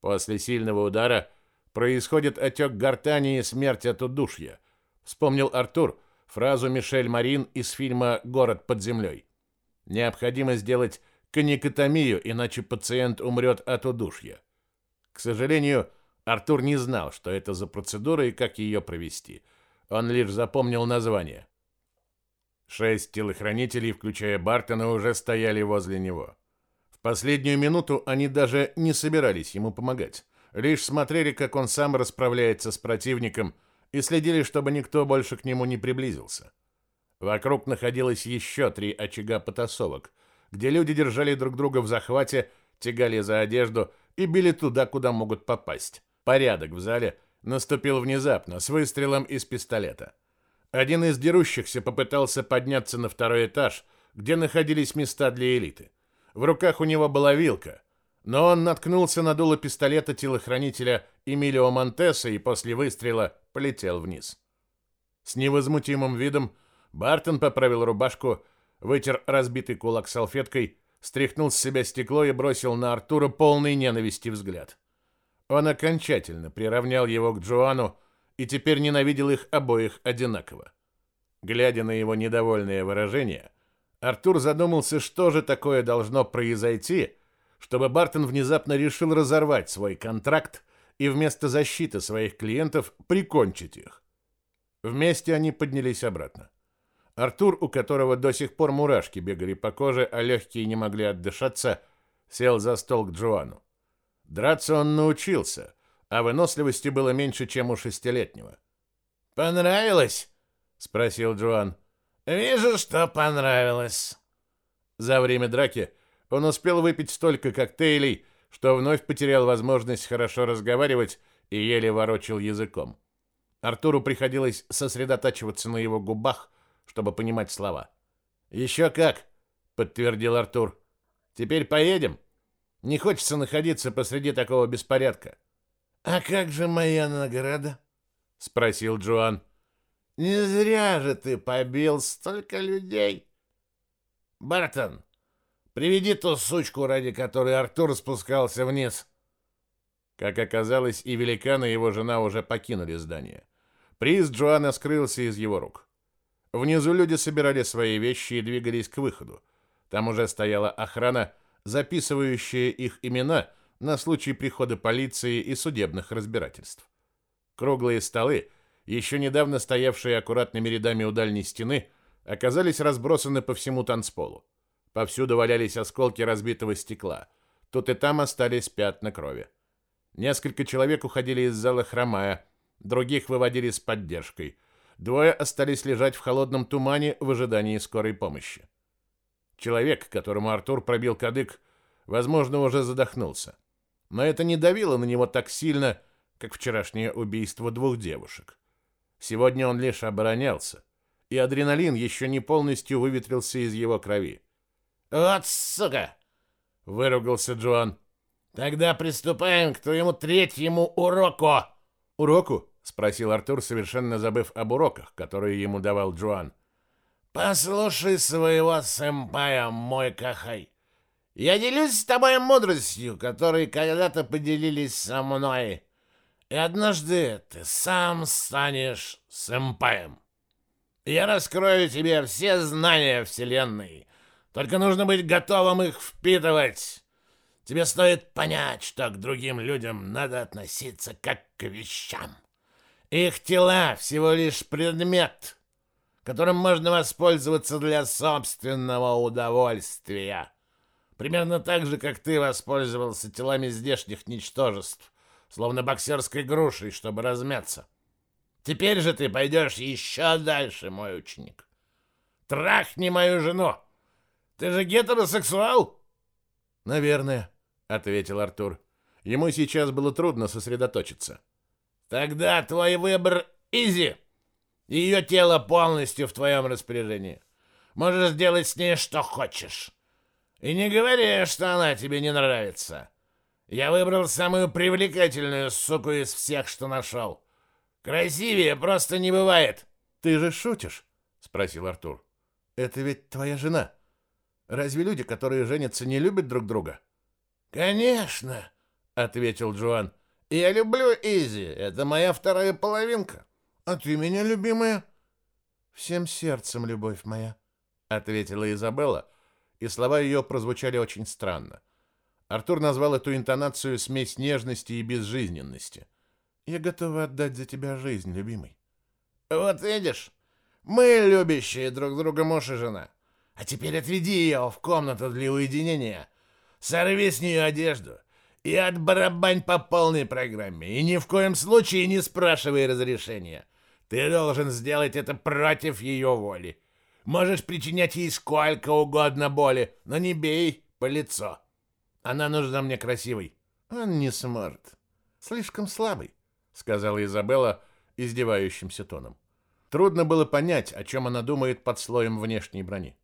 После сильного удара происходит отек гортани и смерть от удушья. Вспомнил Артур фразу Мишель Марин из фильма «Город под землей». Необходимо сделать каникотомию, иначе пациент умрет от удушья. К сожалению, Артур не знал, что это за процедура и как ее провести. Он лишь запомнил название. Шесть телохранителей, включая Бартона, уже стояли возле него. Последнюю минуту они даже не собирались ему помогать. Лишь смотрели, как он сам расправляется с противником, и следили, чтобы никто больше к нему не приблизился. Вокруг находилось еще три очага потасовок, где люди держали друг друга в захвате, тягали за одежду и били туда, куда могут попасть. Порядок в зале наступил внезапно, с выстрелом из пистолета. Один из дерущихся попытался подняться на второй этаж, где находились места для элиты. В руках у него была вилка, но он наткнулся на дуло пистолета телохранителя Эмилио Монтеса и после выстрела полетел вниз. С невозмутимым видом Бартон поправил рубашку, вытер разбитый кулак салфеткой, стряхнул с себя стекло и бросил на Артура полный ненависти взгляд. Он окончательно приравнял его к Джоану и теперь ненавидел их обоих одинаково. Глядя на его недовольное выражение, Артур задумался, что же такое должно произойти, чтобы Бартон внезапно решил разорвать свой контракт и вместо защиты своих клиентов прикончить их. Вместе они поднялись обратно. Артур, у которого до сих пор мурашки бегали по коже, а легкие не могли отдышаться, сел за стол к Джоану. Драться он научился, а выносливости было меньше, чем у шестилетнего. «Понравилось?» — спросил Джоан. «Вижу, что понравилось». За время драки он успел выпить столько коктейлей, что вновь потерял возможность хорошо разговаривать и еле ворочил языком. Артуру приходилось сосредотачиваться на его губах, чтобы понимать слова. «Еще как!» — подтвердил Артур. «Теперь поедем? Не хочется находиться посреди такого беспорядка». «А как же моя награда?» — спросил Джоан. «Не зря же ты побил столько людей!» «Бартон, приведи ту сучку, ради которой Артур спускался вниз!» Как оказалось, и великан, и его жена уже покинули здание. Приз Джоана скрылся из его рук. Внизу люди собирали свои вещи и двигались к выходу. Там уже стояла охрана, записывающая их имена на случай прихода полиции и судебных разбирательств. Круглые столы, еще недавно стоявшие аккуратными рядами у дальней стены, оказались разбросаны по всему танцполу. Повсюду валялись осколки разбитого стекла. Тут и там остались пятна крови. Несколько человек уходили из зала хромая, других выводили с поддержкой. Двое остались лежать в холодном тумане в ожидании скорой помощи. Человек, которому Артур пробил кадык, возможно, уже задохнулся. Но это не давило на него так сильно, как вчерашнее убийство двух девушек. Сегодня он лишь оборонялся, и адреналин еще не полностью выветрился из его крови. «Вот сука!» — выругался Джоан. «Тогда приступаем к твоему третьему уроку!» «Уроку?» — спросил Артур, совершенно забыв об уроках, которые ему давал Джоан. «Послушай своего сэмпая, мой Кахай. Я делюсь с тобой мудростью, которой когда-то поделились со мной. И однажды ты сам станешь сэмпаем. Я раскрою тебе все знания Вселенной. Только нужно быть готовым их впитывать. Тебе стоит понять, что к другим людям надо относиться как к вещам. Их тела всего лишь предмет, которым можно воспользоваться для собственного удовольствия. Примерно так же, как ты воспользовался телами здешних ничтожеств, словно боксерской грушей, чтобы размяться. Теперь же ты пойдешь еще дальше, мой ученик. Трахни мою жену. Ты же гетеросексуал? Наверное, ответил Артур. Ему сейчас было трудно сосредоточиться. Тогда твой выбор изи. Ее тело полностью в твоем распоряжении. Можешь сделать с ней что хочешь. И не говори, что она тебе не нравится. Я выбрал самую привлекательную суку из всех, что нашел. Красивее просто не бывает. Ты же шутишь? Спросил Артур. Это ведь твоя жена. Разве люди, которые женятся, не любят друг друга? Конечно, ответил Джоан. Я люблю Изи. Это моя вторая половинка. А ты меня, любимая? Всем сердцем, любовь моя, ответила Изабелла, и слова ее прозвучали очень странно. Артур назвал эту интонацию смесь нежности и безжизненности. Я готова отдать за тебя жизнь, любимый. Вот видишь, мы любящие друг друга муж и жена. А теперь отведи ее в комнату для уединения. Сорви с нее одежду и отбарабань по полной программе. И ни в коем случае не спрашивай разрешения. Ты должен сделать это против ее воли. Можешь причинять ей сколько угодно боли, но не бей по лицу. Она нужна мне красивой. Он не сможет. Слишком слабый, сказала Изабелла издевающимся тоном. Трудно было понять, о чем она думает под слоем внешней брони.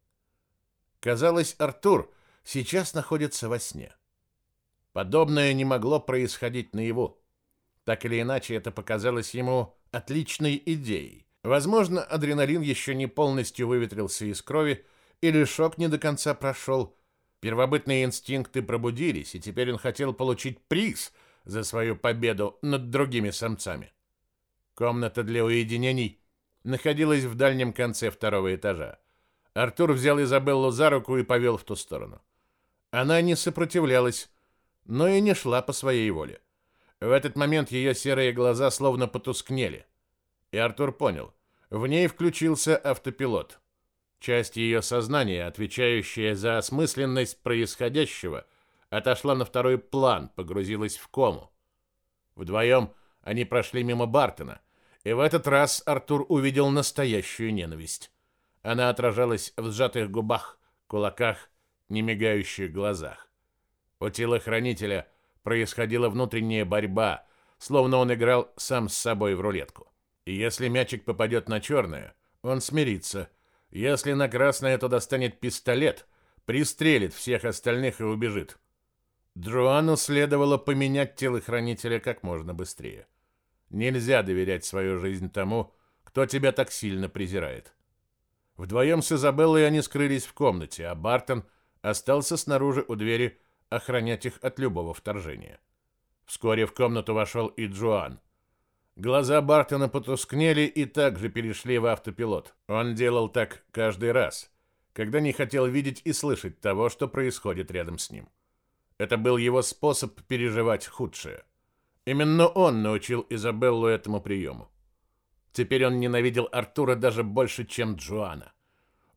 Казалось, Артур сейчас находится во сне. Подобное не могло происходить наяву. Так или иначе, это показалось ему отличной идеей. Возможно, адреналин еще не полностью выветрился из крови, или шок не до конца прошел. Первобытные инстинкты пробудились, и теперь он хотел получить приз за свою победу над другими самцами. Комната для уединений находилась в дальнем конце второго этажа. Артур взял Изабеллу за руку и повел в ту сторону. Она не сопротивлялась, но и не шла по своей воле. В этот момент ее серые глаза словно потускнели. И Артур понял, в ней включился автопилот. Часть ее сознания, отвечающая за осмысленность происходящего, отошла на второй план, погрузилась в кому. Вдвоем они прошли мимо Бартона, и в этот раз Артур увидел настоящую ненависть. Она отражалась в сжатых губах, кулаках, немигающих глазах. У телохранителя происходила внутренняя борьба, словно он играл сам с собой в рулетку. И если мячик попадет на черное, он смирится – если на красное, то достанет пистолет, пристрелит всех остальных и убежит. Джоанну следовало поменять телохранителя как можно быстрее. Нельзя доверять свою жизнь тому, кто тебя так сильно презирает. Вдвоем с Изабеллой они скрылись в комнате, а Бартон остался снаружи у двери охранять их от любого вторжения. Вскоре в комнату вошел и Джоан. Глаза Бартона потускнели и также перешли в автопилот. Он делал так каждый раз, когда не хотел видеть и слышать того, что происходит рядом с ним. Это был его способ переживать худшее. Именно он научил Изабеллу этому приему. Теперь он ненавидел Артура даже больше, чем Джоана.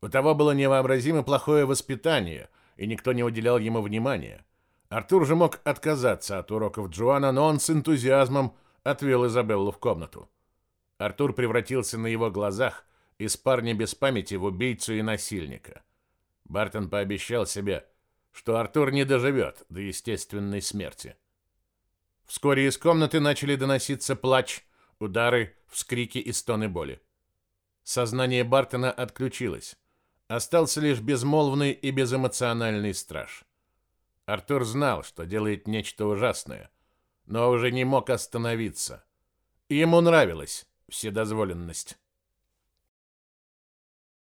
У того было невообразимо плохое воспитание, и никто не уделял ему внимания. Артур же мог отказаться от уроков Джоана, но он с энтузиазмом отвел Изабеллу в комнату. Артур превратился на его глазах из парня без памяти в убийцу и насильника. Бартон пообещал себе, что Артур не доживет до естественной смерти. Вскоре из комнаты начали доноситься плач, удары, вскрики и стоны боли. Сознание Бартона отключилось. Остался лишь безмолвный и безэмоциональный страж. Артур знал, что делает нечто ужасное, но уже не мог остановиться. ему нравилась вседозволенность.